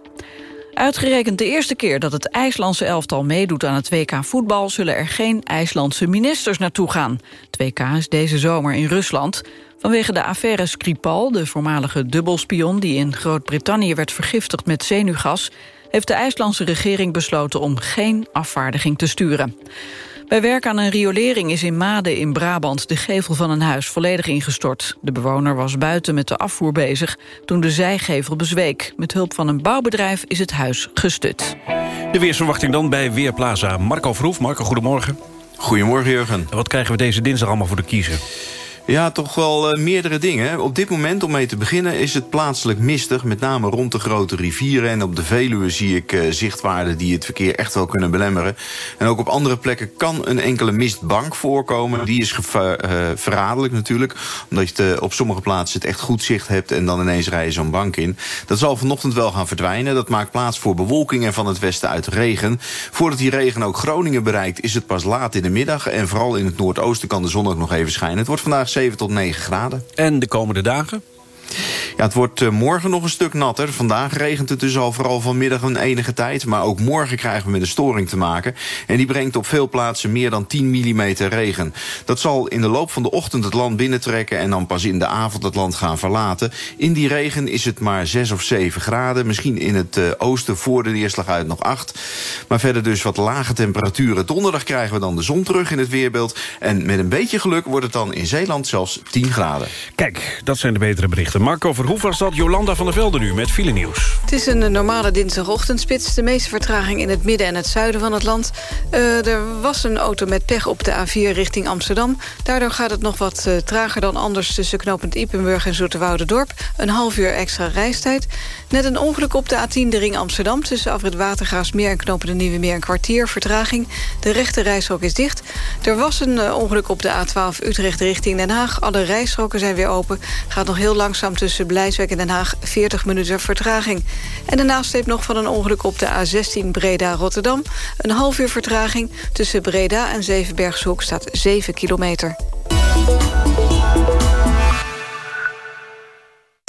Speaker 2: Uitgerekend de eerste keer dat het IJslandse elftal meedoet aan het WK voetbal... zullen er geen IJslandse ministers naartoe gaan. Het WK is deze zomer in Rusland. Vanwege de affaire Skripal, de voormalige dubbelspion... die in Groot-Brittannië werd vergiftigd met zenuwgas... heeft de IJslandse regering besloten om geen afvaardiging te sturen. Bij werk aan een riolering is in Maden in Brabant... de gevel van een huis volledig ingestort. De bewoner was buiten met de afvoer bezig toen de zijgevel bezweek. Met hulp van een bouwbedrijf is het huis gestut.
Speaker 3: De weersverwachting dan bij Weerplaza. Marco Verhoef. Marco, goedemorgen.
Speaker 37: Goedemorgen, Jurgen.
Speaker 3: En wat krijgen we deze dinsdag allemaal voor de kiezer?
Speaker 37: Ja, toch wel uh, meerdere dingen. Op dit moment, om mee te beginnen, is het plaatselijk mistig. Met name rond de grote rivieren. En op de Veluwe zie ik uh, zichtwaarden die het verkeer echt wel kunnen belemmeren. En ook op andere plekken kan een enkele mistbank voorkomen. Die is uh, verraderlijk natuurlijk. Omdat je op sommige plaatsen het echt goed zicht hebt... en dan ineens rij je zo'n bank in. Dat zal vanochtend wel gaan verdwijnen. Dat maakt plaats voor bewolking en van het westen uit regen. Voordat die regen ook Groningen bereikt, is het pas laat in de middag. En vooral in het noordoosten kan de zon ook nog even schijnen. Het wordt vandaag 7 tot 9 graden.
Speaker 3: En de komende dagen?
Speaker 37: Ja, het wordt uh, morgen nog een stuk natter. Vandaag regent het dus al vooral vanmiddag een enige tijd. Maar ook morgen krijgen we met een storing te maken. En die brengt op veel plaatsen meer dan 10 mm regen. Dat zal in de loop van de ochtend het land binnentrekken... en dan pas in de avond het land gaan verlaten. In die regen is het maar 6 of 7 graden. Misschien in het uh, oosten voor de neerslag uit nog 8. Maar verder dus wat lage temperaturen. Donderdag krijgen we dan de zon terug in het weerbeeld. En met een beetje geluk wordt het dan in Zeeland zelfs 10 graden.
Speaker 3: Kijk, dat zijn de betere berichten. Marco Verhoef dat? Jolanda van der Velde nu met file nieuws.
Speaker 23: Het is een normale dinsdagochtendspits. De meeste vertraging in het midden en het zuiden van het land. Uh, er was een auto met pech op de A4 richting Amsterdam. Daardoor gaat het nog wat uh, trager dan anders... tussen knooppunt Ipenburg en Zoeterwoudendorp. Een half uur extra reistijd. Net een ongeluk op de A10 de ring Amsterdam... tussen afrit Watergaasmeer en de Nieuwe Meer een kwartier vertraging. De rechte reishok is dicht. Er was een uh, ongeluk op de A12 Utrecht richting Den Haag. Alle rijstroken zijn weer open. Gaat nog heel langzaam tussen Blijswijk en Den Haag 40 minuten vertraging. En daarnaast sleept nog van een ongeluk op de A16 Breda-Rotterdam. Een half uur vertraging. Tussen Breda en Zevenbergshoek staat 7 kilometer.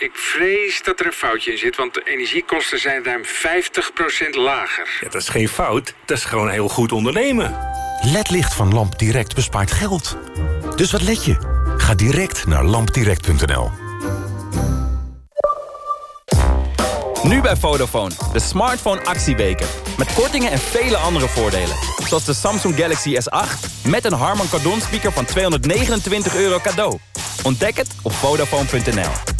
Speaker 28: Ik vrees dat er een foutje in zit, want de energiekosten zijn ruim 50% lager.
Speaker 29: Ja, dat is geen fout, dat is gewoon heel goed ondernemen.
Speaker 30: LED-licht van Lamp Direct bespaart geld. Dus wat let je? Ga direct naar lampdirect.nl.
Speaker 31: Nu bij Vodafone, de smartphone actieweken. Met kortingen en vele andere voordelen. Zoals de Samsung Galaxy S8 met een Harman Kardon speaker van 229 euro cadeau. Ontdek het op Vodafone.nl.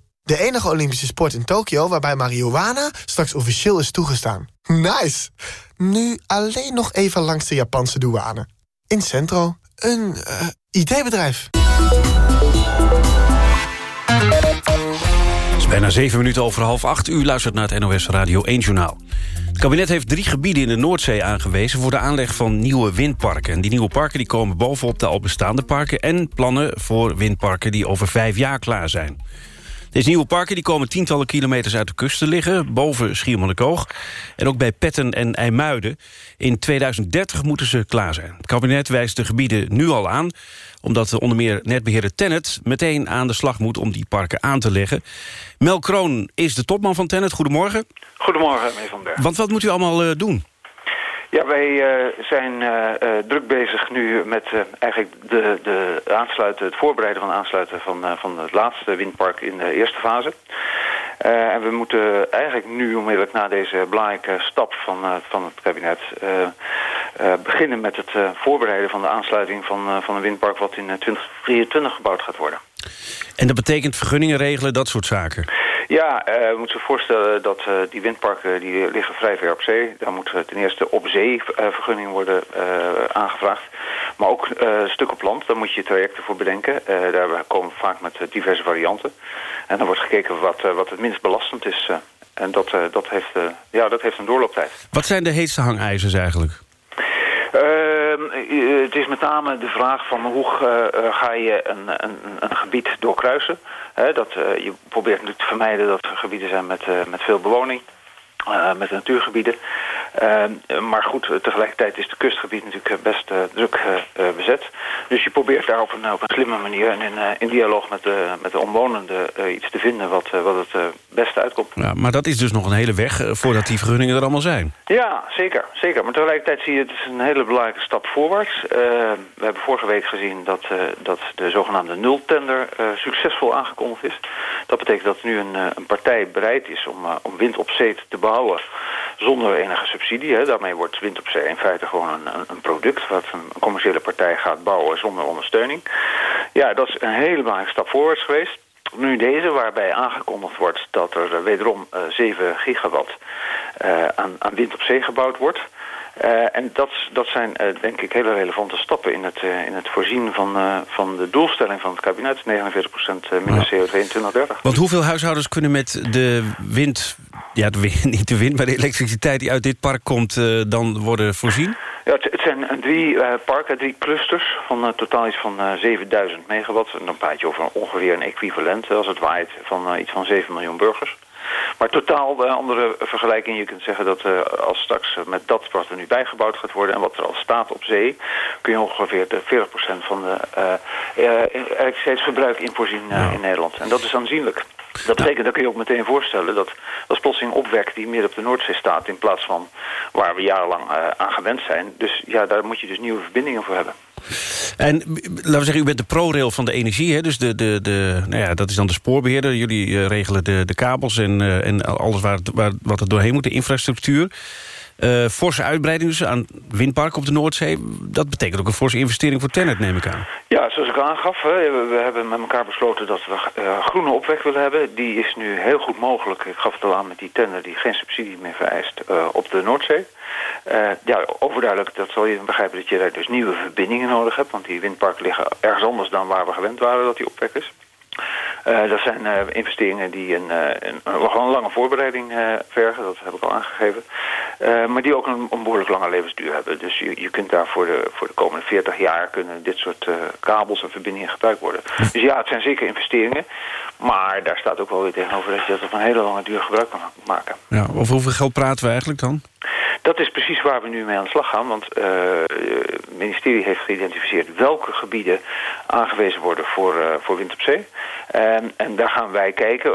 Speaker 38: De enige Olympische sport in Tokio waarbij marihuana straks officieel is toegestaan. Nice! Nu alleen nog even langs de Japanse douane. Incentro, een uh, IT-bedrijf.
Speaker 3: Het is bijna zeven minuten over half acht. U luistert naar het NOS Radio 1 Journaal. Het kabinet heeft drie gebieden in de Noordzee aangewezen... voor de aanleg van nieuwe windparken. En die nieuwe parken die komen bovenop de al bestaande parken... en plannen voor windparken die over vijf jaar klaar zijn. Deze nieuwe parken die komen tientallen kilometers uit de kust te liggen... boven Schiermonnikoog en ook bij Petten en IJmuiden. In 2030 moeten ze klaar zijn. Het kabinet wijst de gebieden nu al aan... omdat onder meer netbeheerder Tennet meteen aan de slag moet... om die parken aan te leggen. Mel Kroon is de topman van Tennet. Goedemorgen.
Speaker 39: Goedemorgen, meneer Van Berg.
Speaker 3: Want wat moet u allemaal uh, doen?
Speaker 39: Ja, wij uh, zijn uh, uh, druk bezig nu met eigenlijk de, de aansluiten, het voorbereiden van aansluiten van, van het laatste windpark in de eerste fase. en we moeten eigenlijk nu onmiddellijk na deze belangrijke stap van, van het kabinet beginnen met het voorbereiden van de aansluiting van, van een windpark wat in 2023 gebouwd gaat worden.
Speaker 3: En dat betekent vergunningen regelen, dat soort zaken?
Speaker 39: Ja, uh, we moeten voorstellen dat uh, die windparken die liggen vrij ver op zee. Daar moet ten eerste op zee vergunning worden aangevraagd. Maar ook een stuk op land, daar moet je trajecten voor bedenken. daar komen vaak met diverse varianten. En dan wordt gekeken wat, wat het minst belastend is. en dat, dat, heeft, ja, dat heeft een doorlooptijd.
Speaker 3: Wat zijn de heetste hangijzers eigenlijk?
Speaker 39: Uh, het is met name de vraag van hoe uh, ga je een, een, een gebied doorkruisen. Dat, je probeert natuurlijk te vermijden dat er gebieden zijn met, met veel bewoning. Met natuurgebieden. Uh, maar goed, tegelijkertijd is het kustgebied natuurlijk best uh, druk bezet. Dus je probeert daar op een, op een slimme manier en in, in dialoog met de, met de omwonenden iets te vinden wat, wat het beste uitkomt.
Speaker 3: Ja, maar dat is dus nog een hele weg voordat die vergunningen er allemaal zijn.
Speaker 39: Ja, zeker. zeker. Maar tegelijkertijd zie je het is een hele belangrijke stap voorwaarts. we hebben vorige week gezien dat, dat de zogenaamde nultender succesvol aangekondigd is. Dat betekent dat nu een, een partij bereid is om, om wind op zee te behouden zonder enige subsidie. Hè. Daarmee wordt wind op zee in feite gewoon een, een product... wat een commerciële partij gaat bouwen zonder ondersteuning. Ja, dat is een hele belangrijke stap voorwaarts geweest. Nu deze, waarbij aangekondigd wordt dat er uh, wederom uh, 7 gigawatt uh, aan, aan wind op zee gebouwd wordt. Uh, en dat, dat zijn uh, denk ik hele relevante stappen in het, uh, in het voorzien van, van de doelstelling van het kabinet. 49% minder CO2 in 2030.
Speaker 3: Want hoeveel huishoudens kunnen met de wind, ja de wind, (laughs) niet de wind, maar de elektriciteit die uit dit park komt, dan worden voorzien?
Speaker 39: Ja, het, het zijn drie parken, drie clusters van totaal iets van 7000 megawatt. En dan praat je over ongeveer een equivalent als het waait van iets van 7 miljoen burgers. Maar totaal de andere vergelijking, je kunt zeggen dat uh, als straks met dat wat er nu bijgebouwd gaat worden en wat er al staat op zee, kun je ongeveer de 40% van de elektriciteitsverbruik in voorzien in Nederland. En dat is aanzienlijk. Dat betekent, dat kun je ook meteen voorstellen, dat als plotseling opwek die meer op de Noordzee staat in plaats van waar we jarenlang aan gewend zijn. Dus ja, daar moet je dus nieuwe verbindingen voor hebben.
Speaker 3: En laten we zeggen, u bent de ProRail van de energie. Hè? Dus de, de, de, nou ja, dat is dan de spoorbeheerder. Jullie uh, regelen de, de kabels en, uh, en alles waar, waar, wat er doorheen moet, de infrastructuur. Uh, forse uitbreiding dus aan windparken op de Noordzee. Dat betekent ook een forse investering voor Tennet, neem ik aan.
Speaker 39: Ja, zoals ik aangaf, we hebben met elkaar besloten dat we uh, groene opwek willen hebben. Die is nu heel goed mogelijk, ik gaf het al aan met die tender... die geen subsidie meer vereist uh, op de Noordzee. Ja, overduidelijk, dat zal je begrijpen dat je daar dus nieuwe verbindingen nodig hebt. Want die windparken liggen ergens anders dan waar we gewend waren dat die opwek is. Uh, dat zijn uh, investeringen die een, uh, een, gewoon een lange voorbereiding vergen, dat heb ik al aangegeven. maar die ook een, een, behoorlijk lange levensduur hebben. Dus je, je kunt daar voor de, voor de komende 40 jaar kunnen dit soort kabels en verbindingen gebruikt worden. (laughs) Dus ja, het zijn zeker investeringen. Maar daar staat ook wel weer tegenover dat je dat op een hele lange duur gebruik kan maken.
Speaker 3: Ja, over hoeveel geld praten we eigenlijk dan?
Speaker 39: Dat is precies waar we nu mee aan de slag gaan. Want uh, het ministerie heeft geïdentificeerd welke gebieden aangewezen worden voor, uh, voor wind op zee. En, en daar gaan wij kijken,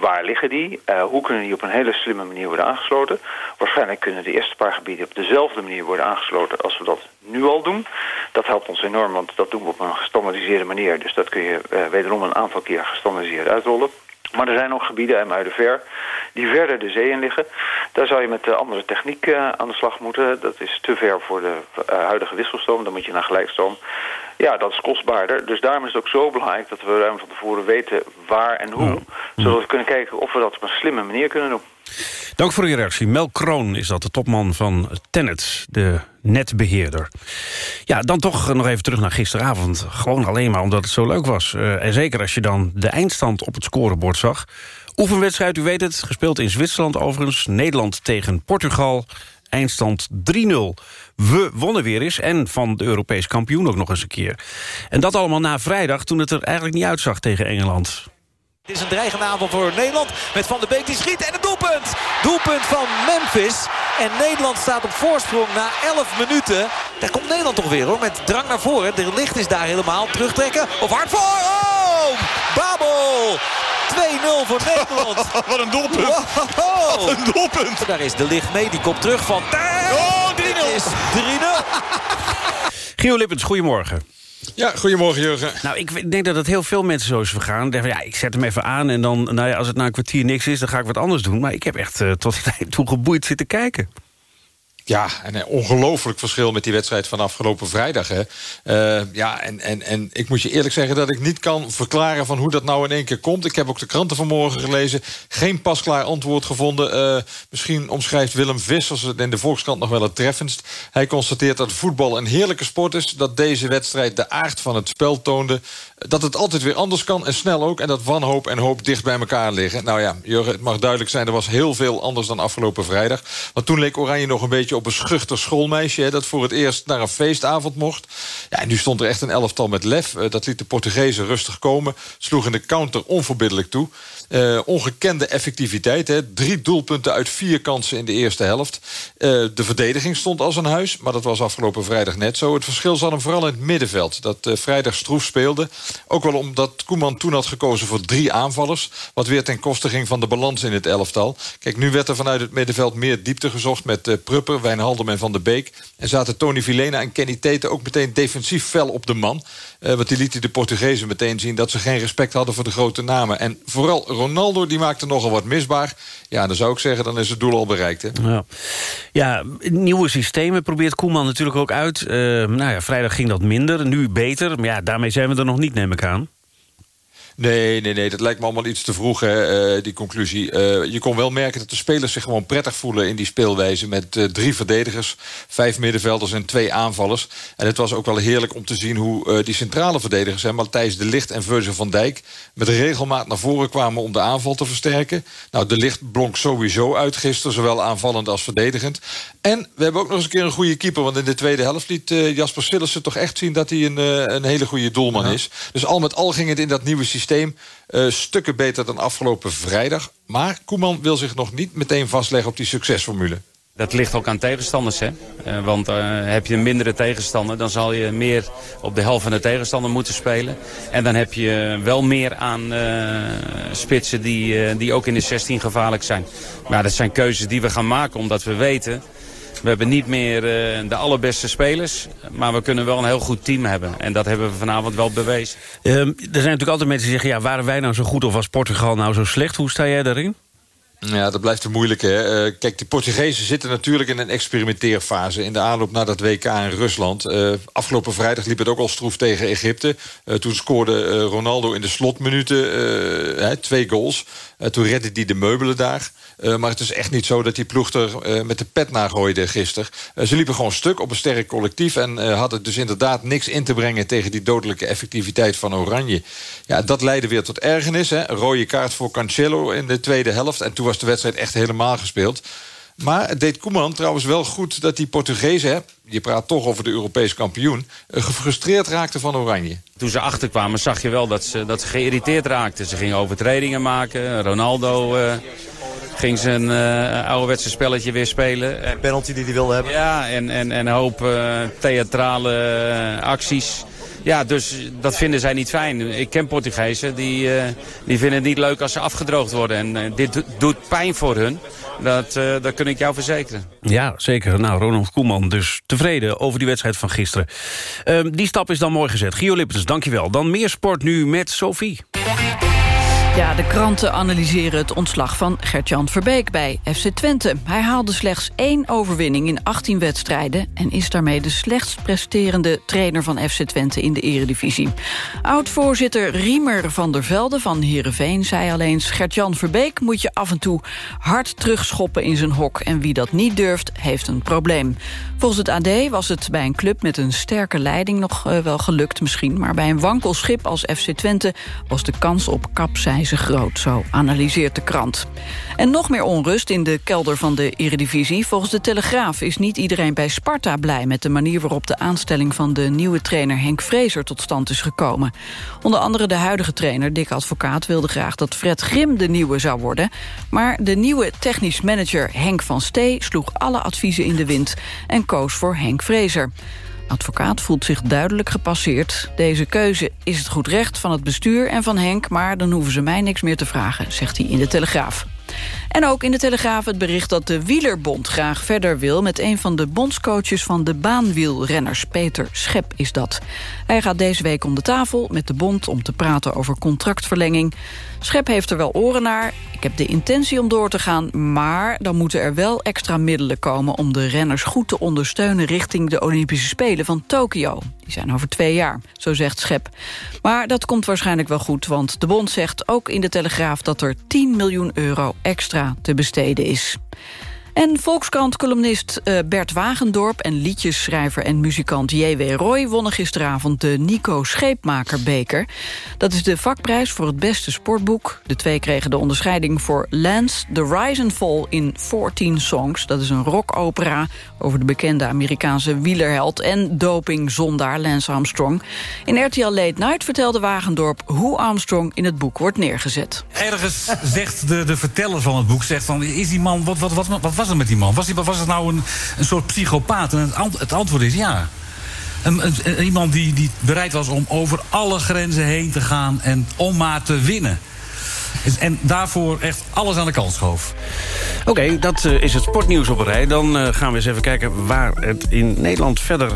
Speaker 39: waar liggen die? Uh, hoe kunnen die op een hele slimme manier worden aangesloten? Waarschijnlijk kunnen de eerste paar gebieden op dezelfde manier worden aangesloten als we dat nu al doen. Dat helpt ons enorm, want dat doen we op een gestandardiseerde manier. Dus dat kun je wederom een aantal keer gestandardiseerd uitrollen. Maar er zijn ook gebieden, Muidenver, die verder de zee in liggen. Daar zou je met de andere techniek uh, aan de slag moeten. Dat is te ver voor de uh, huidige wisselstroom. Dan moet je naar gelijkstroom. Ja, dat is kostbaarder. Dus daarom is het ook zo belangrijk dat we ruim van tevoren weten waar en hoe. Ja. Zodat we kunnen kijken of we dat op een slimme manier kunnen doen.
Speaker 3: Dank voor uw reactie. Mel Kroon is dat, de topman van Tennet, de netbeheerder. Ja, dan toch nog even terug naar gisteravond. Gewoon alleen maar omdat het zo leuk was. Uh, en zeker als je dan de eindstand op het scorebord zag. Oefenwedstrijd, u weet het, gespeeld in Zwitserland overigens. Nederland tegen Portugal. Eindstand 3-0. We wonnen weer eens en van de Europees kampioen ook nog eens een keer. En dat allemaal na vrijdag toen het er eigenlijk niet uitzag tegen Engeland.
Speaker 40: Het is een dreigende aanval voor Nederland met Van der Beek die schiet en een doelpunt. Doelpunt van Memphis. En Nederland staat op voorsprong na 11 minuten. Daar komt Nederland toch weer hoor, met drang naar voren. De licht is daar helemaal. Terugtrekken of hard voor. Oh! Babel! 2-0 voor Nederland. (laughs)
Speaker 41: Wat een doelpunt.
Speaker 40: Wow.
Speaker 41: Wat een doelpunt.
Speaker 40: Daar is de licht mee, die komt terug van...
Speaker 41: Oh, 3-0.
Speaker 40: is 3-0. (laughs)
Speaker 3: Gio Lippens, goedemorgen.
Speaker 41: Ja, goedemorgen Jurgen.
Speaker 3: Nou, ik denk dat het heel veel mensen zo is vergaan. Ja, ik zet hem even aan en dan, nou ja, als het na een kwartier niks is... dan ga ik wat anders doen. Maar ik heb echt uh, tot die tijd toe geboeid zitten kijken.
Speaker 41: Ja, en een ongelooflijk verschil met die wedstrijd van afgelopen vrijdag. Hè. Uh, ja, en, en, en ik moet je eerlijk zeggen dat ik niet kan verklaren... van hoe dat nou in één keer komt. Ik heb ook de kranten vanmorgen gelezen. Geen pasklaar antwoord gevonden. Uh, misschien omschrijft Willem Vissers het in de Volkskrant nog wel het treffendst. Hij constateert dat voetbal een heerlijke sport is. Dat deze wedstrijd de aard van het spel toonde. Dat het altijd weer anders kan en snel ook. En dat wanhoop en hoop dicht bij elkaar liggen. Nou ja, Jurgen, het mag duidelijk zijn... er was heel veel anders dan afgelopen vrijdag. Want toen leek Oranje nog een beetje op een schuchter schoolmeisje... Hè, dat voor het eerst naar een feestavond mocht. Ja, en nu stond er echt een elftal met lef. Uh, dat liet de Portugezen rustig komen. Sloeg in de counter onverbiddelijk toe. Uh, ongekende effectiviteit. Hè. Drie doelpunten uit vier kansen in de eerste helft. Uh, de verdediging stond als een huis, maar dat was afgelopen vrijdag net zo. Het verschil zat hem vooral in het middenveld. Dat vrijdag stroef speelde. Ook wel omdat Koeman toen had gekozen voor drie aanvallers. Wat weer ten koste ging van de balans in het elftal. Kijk, nu werd er vanuit het middenveld meer diepte gezocht met Prupper, Wijnaldum en Van der Beek. En zaten Tony Vilena en Kenny Tete ook meteen defensief fel op de man. Uh, want die lieten de Portugezen meteen zien dat ze geen respect hadden voor de grote namen. En vooral Ronaldo die maakte nogal wat misbaar. Ja, dan zou ik zeggen, dan is het doel al bereikt. Hè?
Speaker 3: Ja. ja, nieuwe systemen probeert Koeman natuurlijk ook uit. Uh, nou ja, vrijdag ging dat minder, nu beter. Maar ja, daarmee zijn we er nog niet, neem ik aan.
Speaker 41: Nee, nee, nee, dat lijkt me allemaal iets te vroeg, hè, uh, die conclusie. Uh, je kon wel merken dat de spelers zich gewoon prettig voelen in die speelwijze... met uh, drie verdedigers, vijf middenvelders en twee aanvallers. En het was ook wel heerlijk om te zien hoe die centrale verdedigers... Hè, Matthijs de Licht en Virgil van Dijk... met regelmaat naar voren kwamen om de aanval te versterken. Nou, de Licht blonk sowieso uit gisteren, zowel aanvallend als verdedigend. En we hebben ook nog eens een keer een goede keeper... want in de tweede helft liet Jasper Sillissen toch echt zien... dat hij een, een hele goede doelman ja. is. Dus al met al ging het in dat nieuwe systeem Uh, stukken beter dan afgelopen vrijdag. Maar Koeman wil zich nog niet meteen vastleggen op die succesformule.
Speaker 42: Dat ligt ook aan tegenstanders. Hè? Uh, want uh, heb je mindere tegenstander... dan zal je meer op de helft van de tegenstander moeten spelen. En dan heb je wel meer aan spitsen die, die ook in de 16 gevaarlijk zijn. Maar dat zijn keuzes die we gaan maken omdat we weten... We hebben niet meer uh, de allerbeste spelers, maar we kunnen wel een heel goed team hebben. En dat hebben we vanavond wel bewezen.
Speaker 3: Um, er zijn natuurlijk altijd mensen die zeggen... ja, waren wij nou zo goed of was Portugal nou zo slecht? Hoe sta jij daarin?
Speaker 41: Ja, dat blijft een moeilijke. Hè? Uh, kijk, de Portugezen zitten natuurlijk in een experimenteerfase... in de aanloop naar dat WK in Rusland. Uh, afgelopen vrijdag liep het ook al stroef tegen Egypte. Uh, toen scoorde Ronaldo in de slotminuten twee goals. toen redde hij de meubelen daar. Uh, maar het is echt niet zo dat die ploeg er uh, met de pet naar gooide gisteren. Uh, ze liepen gewoon stuk op een sterk collectief... en hadden dus inderdaad niks in te brengen... tegen die dodelijke effectiviteit van Oranje. Ja, dat leidde weer tot ergernis. Hè. Rode kaart voor Cancelo in de tweede helft. En toen was de wedstrijd echt helemaal gespeeld. Maar het deed Koeman trouwens wel goed dat die Portugezen... je praat toch over de Europese kampioen... gefrustreerd raakten van Oranje.
Speaker 42: Toen ze achterkwamen zag je wel dat ze, dat ze geïrriteerd raakten. Ze gingen overtredingen maken. Ronaldo ging zijn uh, ouderwetse spelletje weer spelen.
Speaker 43: En penalty die hij wilde hebben.
Speaker 42: Ja, en, en, en een hoop uh, theatrale uh, acties. Ja, dus dat vinden zij niet fijn. Ik ken Portugezen, die, die vinden het niet leuk als ze afgedroogd worden. En dit doet pijn voor hun. Dat, dat kun ik jou verzekeren.
Speaker 3: Ja, zeker. Nou, Ronald Koeman dus tevreden over die wedstrijd van gisteren. Ehm, die stap is dan mooi gezet. Gio Lippens, dankjewel. Dan meer sport nu met Sophie.
Speaker 2: Ja, de kranten analyseren het ontslag van Gert-Jan Verbeek bij FC Twente. Hij haalde slechts één overwinning in 18 wedstrijden... en is daarmee de slechtst presterende trainer van FC Twente in de eredivisie. Oud-voorzitter Riemer van der Velde van Heerenveen zei al eens... Gert-Jan Verbeek moet je af en toe hard terugschoppen in zijn hok... en wie dat niet durft, heeft een probleem. Volgens het AD was het bij een club met een sterke leiding nog uh, wel gelukt misschien... maar bij een wankel schip als FC Twente was de kans op kapseizen groot, zo analyseert de krant. En nog meer onrust in de kelder van de Eredivisie. Volgens de Telegraaf is niet iedereen bij Sparta blij... met de manier waarop de aanstelling van de nieuwe trainer Henk Vrezer tot stand is gekomen. Onder andere de huidige trainer, Dick Advocaat, wilde graag dat Fred Grim de nieuwe zou worden. Maar de nieuwe technisch manager Henk van Stee sloeg alle adviezen in de wind... en koos voor Henk Vrezer. Advocaat voelt zich duidelijk gepasseerd. Deze keuze is het goed recht van het bestuur en van Henk... maar dan hoeven ze mij niks meer te vragen, zegt hij in de Telegraaf. En ook in de Telegraaf het bericht dat de Wielerbond graag verder wil... met een van de bondscoaches van de baanwielrenners. Peter Schep is dat. Hij gaat deze week om de tafel met de bond om te praten over contractverlenging. Schep heeft er wel oren naar. Ik heb de intentie om door te gaan, maar dan moeten er wel extra middelen komen... om de renners goed te ondersteunen richting de Olympische Spelen van Tokio. Die zijn over twee jaar, zo zegt Schep. Maar dat komt waarschijnlijk wel goed, want de bond zegt ook in de Telegraaf... dat er 10 miljoen euro extra te besteden is. En Volkskrant-columnist uh, Bert Wagendorp en liedjesschrijver en muzikant J.W. Roy wonnen gisteravond de Nico Scheepmakerbeker. Dat is de vakprijs voor het beste sportboek. De twee kregen de onderscheiding voor Lance, The Rise and Fall in 14 Songs. Dat is een rockopera over de bekende Amerikaanse wielerheld en dopingzondaar Lance Armstrong. In RTL Late Night vertelde Wagendorp hoe Armstrong in het boek wordt neergezet.
Speaker 44: Ergens zegt de, de verteller van het boek, zegt van, is die man, wat, wat, wat, wat was er met die man? Was, die, was het nou een, een soort psychopaat? En het, het antwoord is ja. Een, een, iemand die, die bereid was om over alle grenzen heen te gaan en om maar te winnen. En daarvoor echt alles aan de kant schoof.
Speaker 3: Oké, dat eh, is het sportnieuws op een rij. Dan eh, gaan we eens even kijken waar het in Nederland verder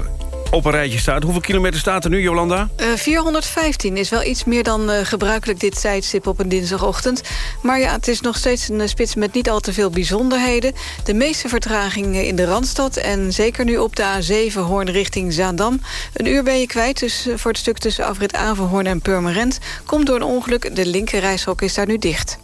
Speaker 3: op een rijtje staat. Hoeveel kilometer staat er nu, Jolanda?
Speaker 23: Eh, 415 is wel iets meer dan eh, gebruikelijk dit tijdstip op een dinsdagochtend. Maar ja, het is nog steeds een eh, spits met niet al te veel bijzonderheden. De meeste vertraging eh, in de Randstad en zeker nu op de A7 Hoorn richting Zaandam. Een uur ben je kwijt, dus eh, voor het stuk tussen afrit Averhoorn en Purmerend... komt door een ongeluk, de linkerrijstrook is daar nu dicht.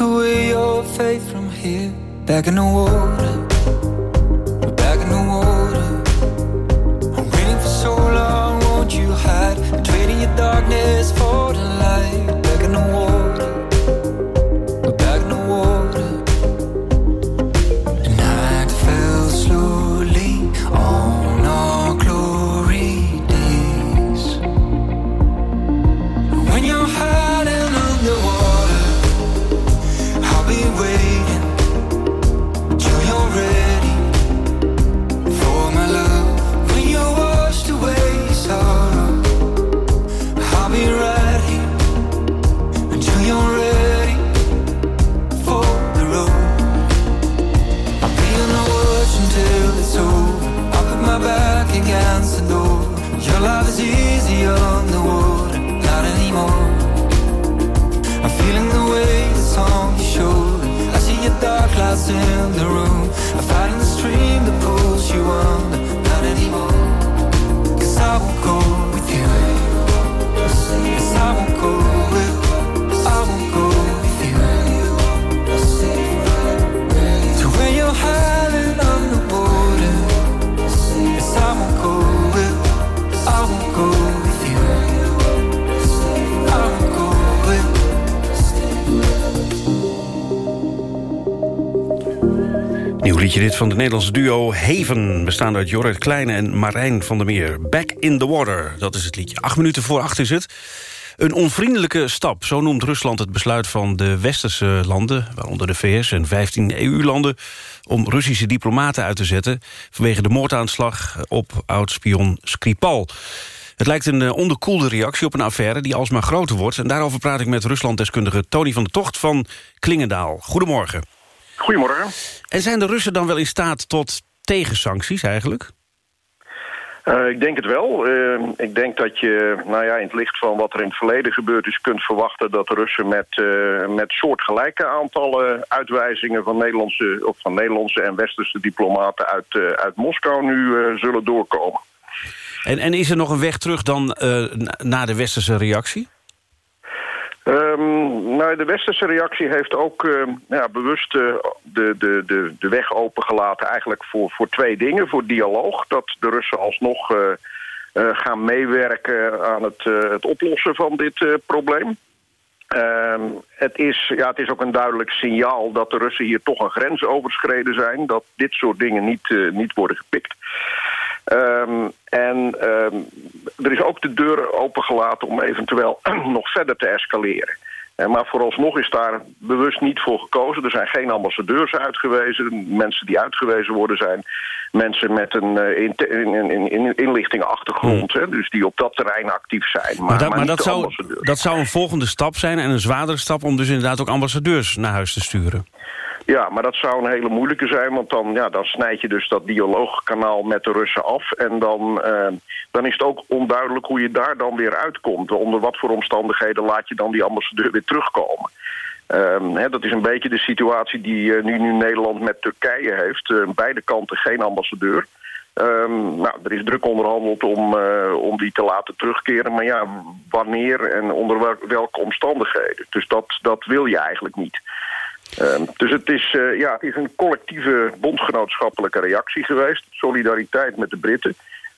Speaker 43: Away your faith from here? Back in the water.
Speaker 3: Dit van het Nederlandse duo Heven... bestaande uit Jorrit Kleine en Marijn van der Meer. Back in the water, dat is het liedje. Acht minuten voor acht is het. Een onvriendelijke stap, zo noemt Rusland het besluit van de westerse landen... waaronder de VS en 15 EU-landen... om Russische diplomaten uit te zetten... vanwege de moordaanslag op oud-spion Skripal. Het lijkt een eh, onderkoelde reactie op een affaire die alsmaar groter wordt. En daarover praat ik met Ruslanddeskundige Tony van der Tocht van Klingendaal. Goedemorgen.
Speaker 45: Goedemorgen.
Speaker 3: En zijn de Russen dan wel in staat tot tegensancties eigenlijk?
Speaker 45: Eh, ik denk het wel. Eh, ik denk dat je, nou ja, in het licht van wat er in het verleden gebeurd is... kunt verwachten dat de Russen met, eh, met soortgelijke aantallen uitwijzingen... Van Nederlandse, of van Nederlandse en Westerse diplomaten uit, eh, uit Moskou nu zullen doorkomen.
Speaker 3: En, en is er nog een weg terug dan eh, na- na de westerse reactie?
Speaker 45: Ehm, nou, de westerse reactie heeft ook eh, ja, bewust eh, de, de, de, de weg opengelaten... eigenlijk voor, voor twee dingen. Voor dialoog, dat de Russen alsnog eh, eh, gaan meewerken aan het, het oplossen van dit probleem. Ehm, het, is, ja, het is ook een duidelijk signaal dat de Russen hier toch een grens overschreden zijn. Dat dit soort dingen niet, niet worden gepikt. Ehm, en ehm, er is ook de deur opengelaten om eventueel (clears throat) nog verder te escaleren. Eh, maar vooralsnog is daar bewust niet voor gekozen. Er zijn geen ambassadeurs uitgewezen. Mensen die uitgewezen worden zijn mensen met een uh, in, in, in, in inlichtingenachtergrond. Hè, dus die op dat terrein actief zijn. Maar,
Speaker 3: Maar, dat,
Speaker 45: maar
Speaker 3: maar
Speaker 45: niet
Speaker 3: dat, zou, dat zou een volgende stap zijn en een zwaardere stap... om dus inderdaad ook ambassadeurs naar huis te sturen.
Speaker 45: Ja, maar dat zou een hele moeilijke zijn, want dan, ja, dan snijd je dus dat dialoogkanaal met de Russen af. En dan, eh, dan is het ook onduidelijk hoe je daar dan weer uitkomt. Onder wat voor omstandigheden laat je dan die ambassadeur weer terugkomen. Ehm, dat is een beetje de situatie die eh, nu, nu Nederland met Turkije heeft. Eh, beide kanten geen ambassadeur. Ehm, nou, er is druk onderhandeld om, eh, om die te laten terugkeren. Maar ja, wanneer en onder wel- welke omstandigheden? Dus dat, dat wil je eigenlijk niet. Ehm, dus het is, ja, het is een collectieve bondgenootschappelijke reactie geweest. Solidariteit met de Britten.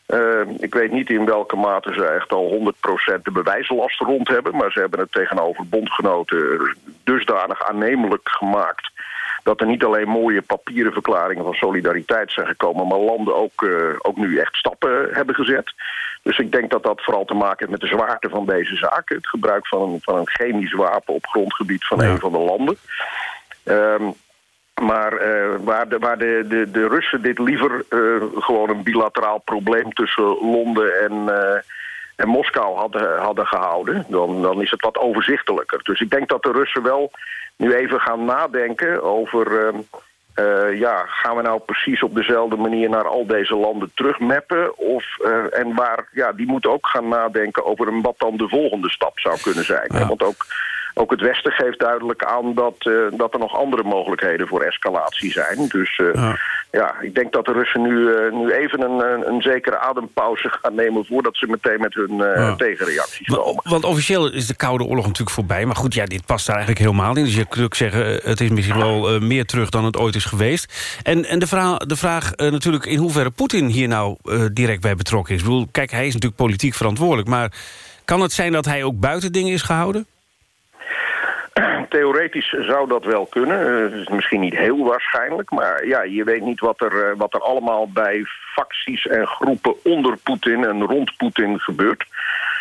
Speaker 45: Ehm, ik weet niet in welke mate ze echt al 100% de bewijslast rond hebben... maar ze hebben het tegenover bondgenoten dusdanig aannemelijk gemaakt... dat er niet alleen mooie papieren verklaringen van solidariteit zijn gekomen... maar landen ook, eh, ook nu echt stappen hebben gezet. Dus ik denk dat dat vooral te maken heeft met de zwaarte van deze zaak. Het gebruik van een, van een chemisch wapen op grondgebied van een van de landen. Ehm, maar eh, waar, de, waar de, de, de Russen dit liever eh, gewoon een bilateraal probleem tussen Londen en, eh, en Moskou hadden, hadden gehouden, dan, dan is het wat overzichtelijker. Dus ik denk dat de Russen wel nu even gaan nadenken over... ehm, eh, ja, gaan we nou precies op dezelfde manier naar al deze landen terugmappen? Of, en waar, ja, die moeten ook gaan nadenken over een, wat dan de volgende stap zou kunnen zijn. Want ook, ook het Westen geeft duidelijk aan dat, eh, dat er nog andere mogelijkheden voor escalatie zijn. Dus eh, ja. ik denk dat de Russen nu, eh, nu even een, een, een zekere adempauze gaan nemen... voordat ze meteen met hun eh,
Speaker 3: Ja.
Speaker 45: tegenreacties komen.
Speaker 3: Want officieel is de Koude Oorlog natuurlijk voorbij. Maar goed, ja, dit past daar eigenlijk helemaal in. Dus je kunt ook zeggen, het is misschien wel eh, meer terug dan het ooit is geweest. En, en de vraag, de vraag eh, natuurlijk in hoeverre Poetin hier nou eh, direct bij betrokken is. Ik bedoel, kijk, hij is natuurlijk politiek verantwoordelijk. Maar kan het zijn dat hij ook buiten dingen is gehouden?
Speaker 45: Theoretisch zou dat wel kunnen. Is misschien niet heel waarschijnlijk. Maar ja, je weet niet wat er, eh, wat er allemaal bij facties en groepen onder Poetin en rond Poetin gebeurt.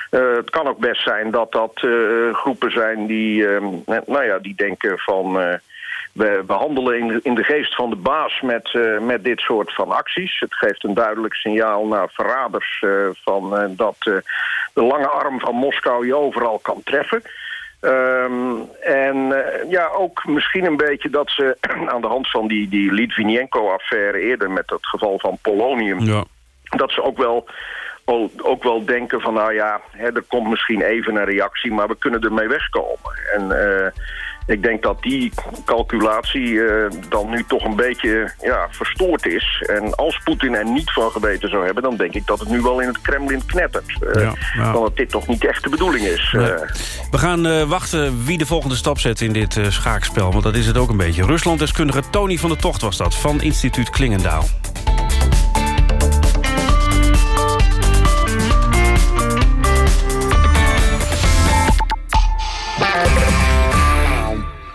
Speaker 45: Eh, het kan ook best zijn dat dat groepen zijn die, eh, nou ja, die denken van... we, we handelen in de, geest van de baas met, met dit soort van acties. Het geeft een duidelijk signaal naar verraders van, dat de lange arm van Moskou je overal kan treffen. Ehm, en eh, ja, ook misschien een beetje dat ze (clears throat) aan de hand van die, die Litvinenko-affaire eerder met het geval van Polonium,
Speaker 3: Ja.
Speaker 45: dat ze ook wel, ook, wel denken van nou ja, hè, er komt misschien even een reactie, maar we kunnen ermee wegkomen. En eh, ik denk dat die calculatie eh, dan nu toch een beetje ja, verstoord is. En als Poetin er niet van geweten zou hebben, dan denk ik dat het nu wel in het Kremlin knettert.
Speaker 3: Ja, ja.
Speaker 45: Dan dat dit toch niet echt de bedoeling is.
Speaker 3: Nee.
Speaker 45: Eh,
Speaker 3: We gaan wachten wie de volgende stap zet in dit schaakspel. Want dat is het ook een beetje. Rusland-deskundige Tony van der Tocht was dat, van instituut Klingendaal.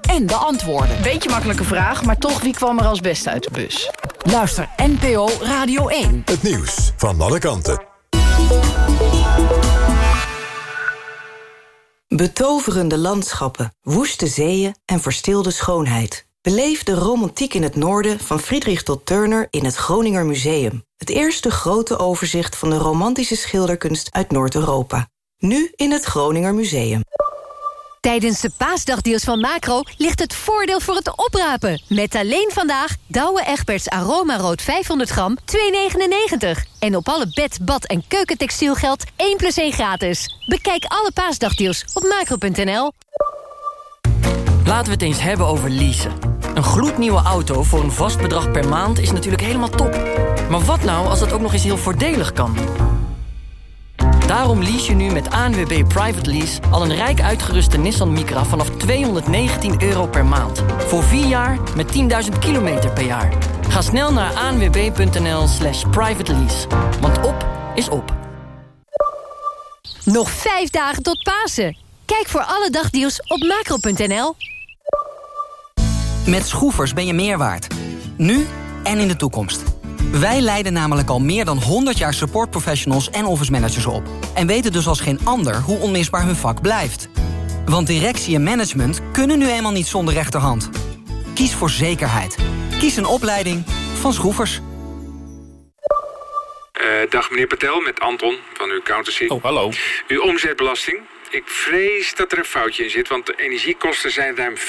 Speaker 34: en de antwoorden.
Speaker 46: Beetje makkelijke vraag, maar toch, wie kwam er als beste uit de bus?
Speaker 34: Luister NPO Radio 1.
Speaker 30: Het nieuws van alle kanten.
Speaker 44: Betoverende landschappen, woeste zeeën en verstilde schoonheid. Beleef de romantiek in het noorden van Friedrich tot Turner in het Groninger Museum. Het eerste grote overzicht van de romantische schilderkunst uit Noord-Europa. Nu in het Groninger Museum.
Speaker 7: Tijdens de paasdagdeals van Macro ligt het voordeel voor het oprapen. Met alleen vandaag Douwe Egberts Aroma Rood 500 gram 2,99. En op alle bed, bad en keukentextiel geldt 1 plus 1 gratis. Bekijk alle paasdagdeals op macro.nl.
Speaker 47: Laten we het eens hebben over leasen. Een gloednieuwe auto voor een vast bedrag per maand is natuurlijk helemaal top. Maar wat nou als het ook nog eens heel voordelig kan?
Speaker 48: Daarom lease je nu met ANWB Private Lease... al een rijk uitgeruste Nissan Micra vanaf 219 euro per maand. Voor 4 jaar met 10.000 kilometer per jaar. Ga snel naar anwb.nl slash private lease. Want op is op.
Speaker 7: Nog vijf dagen tot Pasen. Kijk voor alle dagdeals op macro.nl.
Speaker 49: Met schroefers ben je meer waard. Nu en in de toekomst. Wij leiden namelijk al meer dan 100 jaar supportprofessionals en office managers op. En weten dus als geen ander hoe onmisbaar hun vak blijft. Want directie en management kunnen nu eenmaal niet zonder rechterhand. Kies voor zekerheid. Kies een opleiding van Schroefers.
Speaker 50: Uh, dag meneer Patel, met Anton van uw accountancy.
Speaker 51: Oh, hallo.
Speaker 50: Uw omzetbelasting. Ik vrees dat er een foutje in zit, want de energiekosten zijn ruim 50%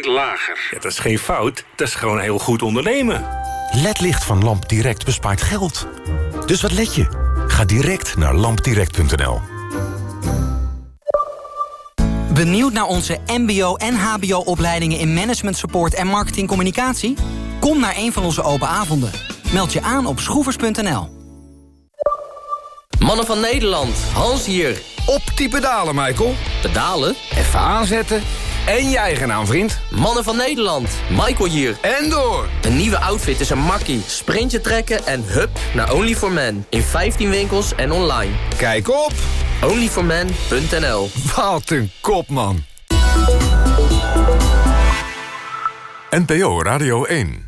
Speaker 50: lager.
Speaker 51: Ja, dat is geen fout, dat is gewoon heel goed ondernemen.
Speaker 30: LED-licht van Lamp Direct bespaart geld. Dus wat let je? Ga direct naar lampdirect.nl.
Speaker 49: Benieuwd naar onze mbo- en hbo-opleidingen in management support en marketingcommunicatie? Kom naar een van onze open avonden. Meld je aan op schroevers.nl.
Speaker 48: Mannen van Nederland, Hans hier.
Speaker 52: Op die pedalen, Michael.
Speaker 48: Pedalen?
Speaker 52: Even aanzetten. En je eigen naam, vriend.
Speaker 48: Mannen van Nederland, Michael hier.
Speaker 52: En door.
Speaker 48: Een nieuwe outfit is een makkie. Sprintje trekken en hup naar only for men In 15 winkels en online.
Speaker 52: Kijk op.
Speaker 48: onlyformen.nl
Speaker 52: Wat een kop, man.
Speaker 30: NPO Radio 1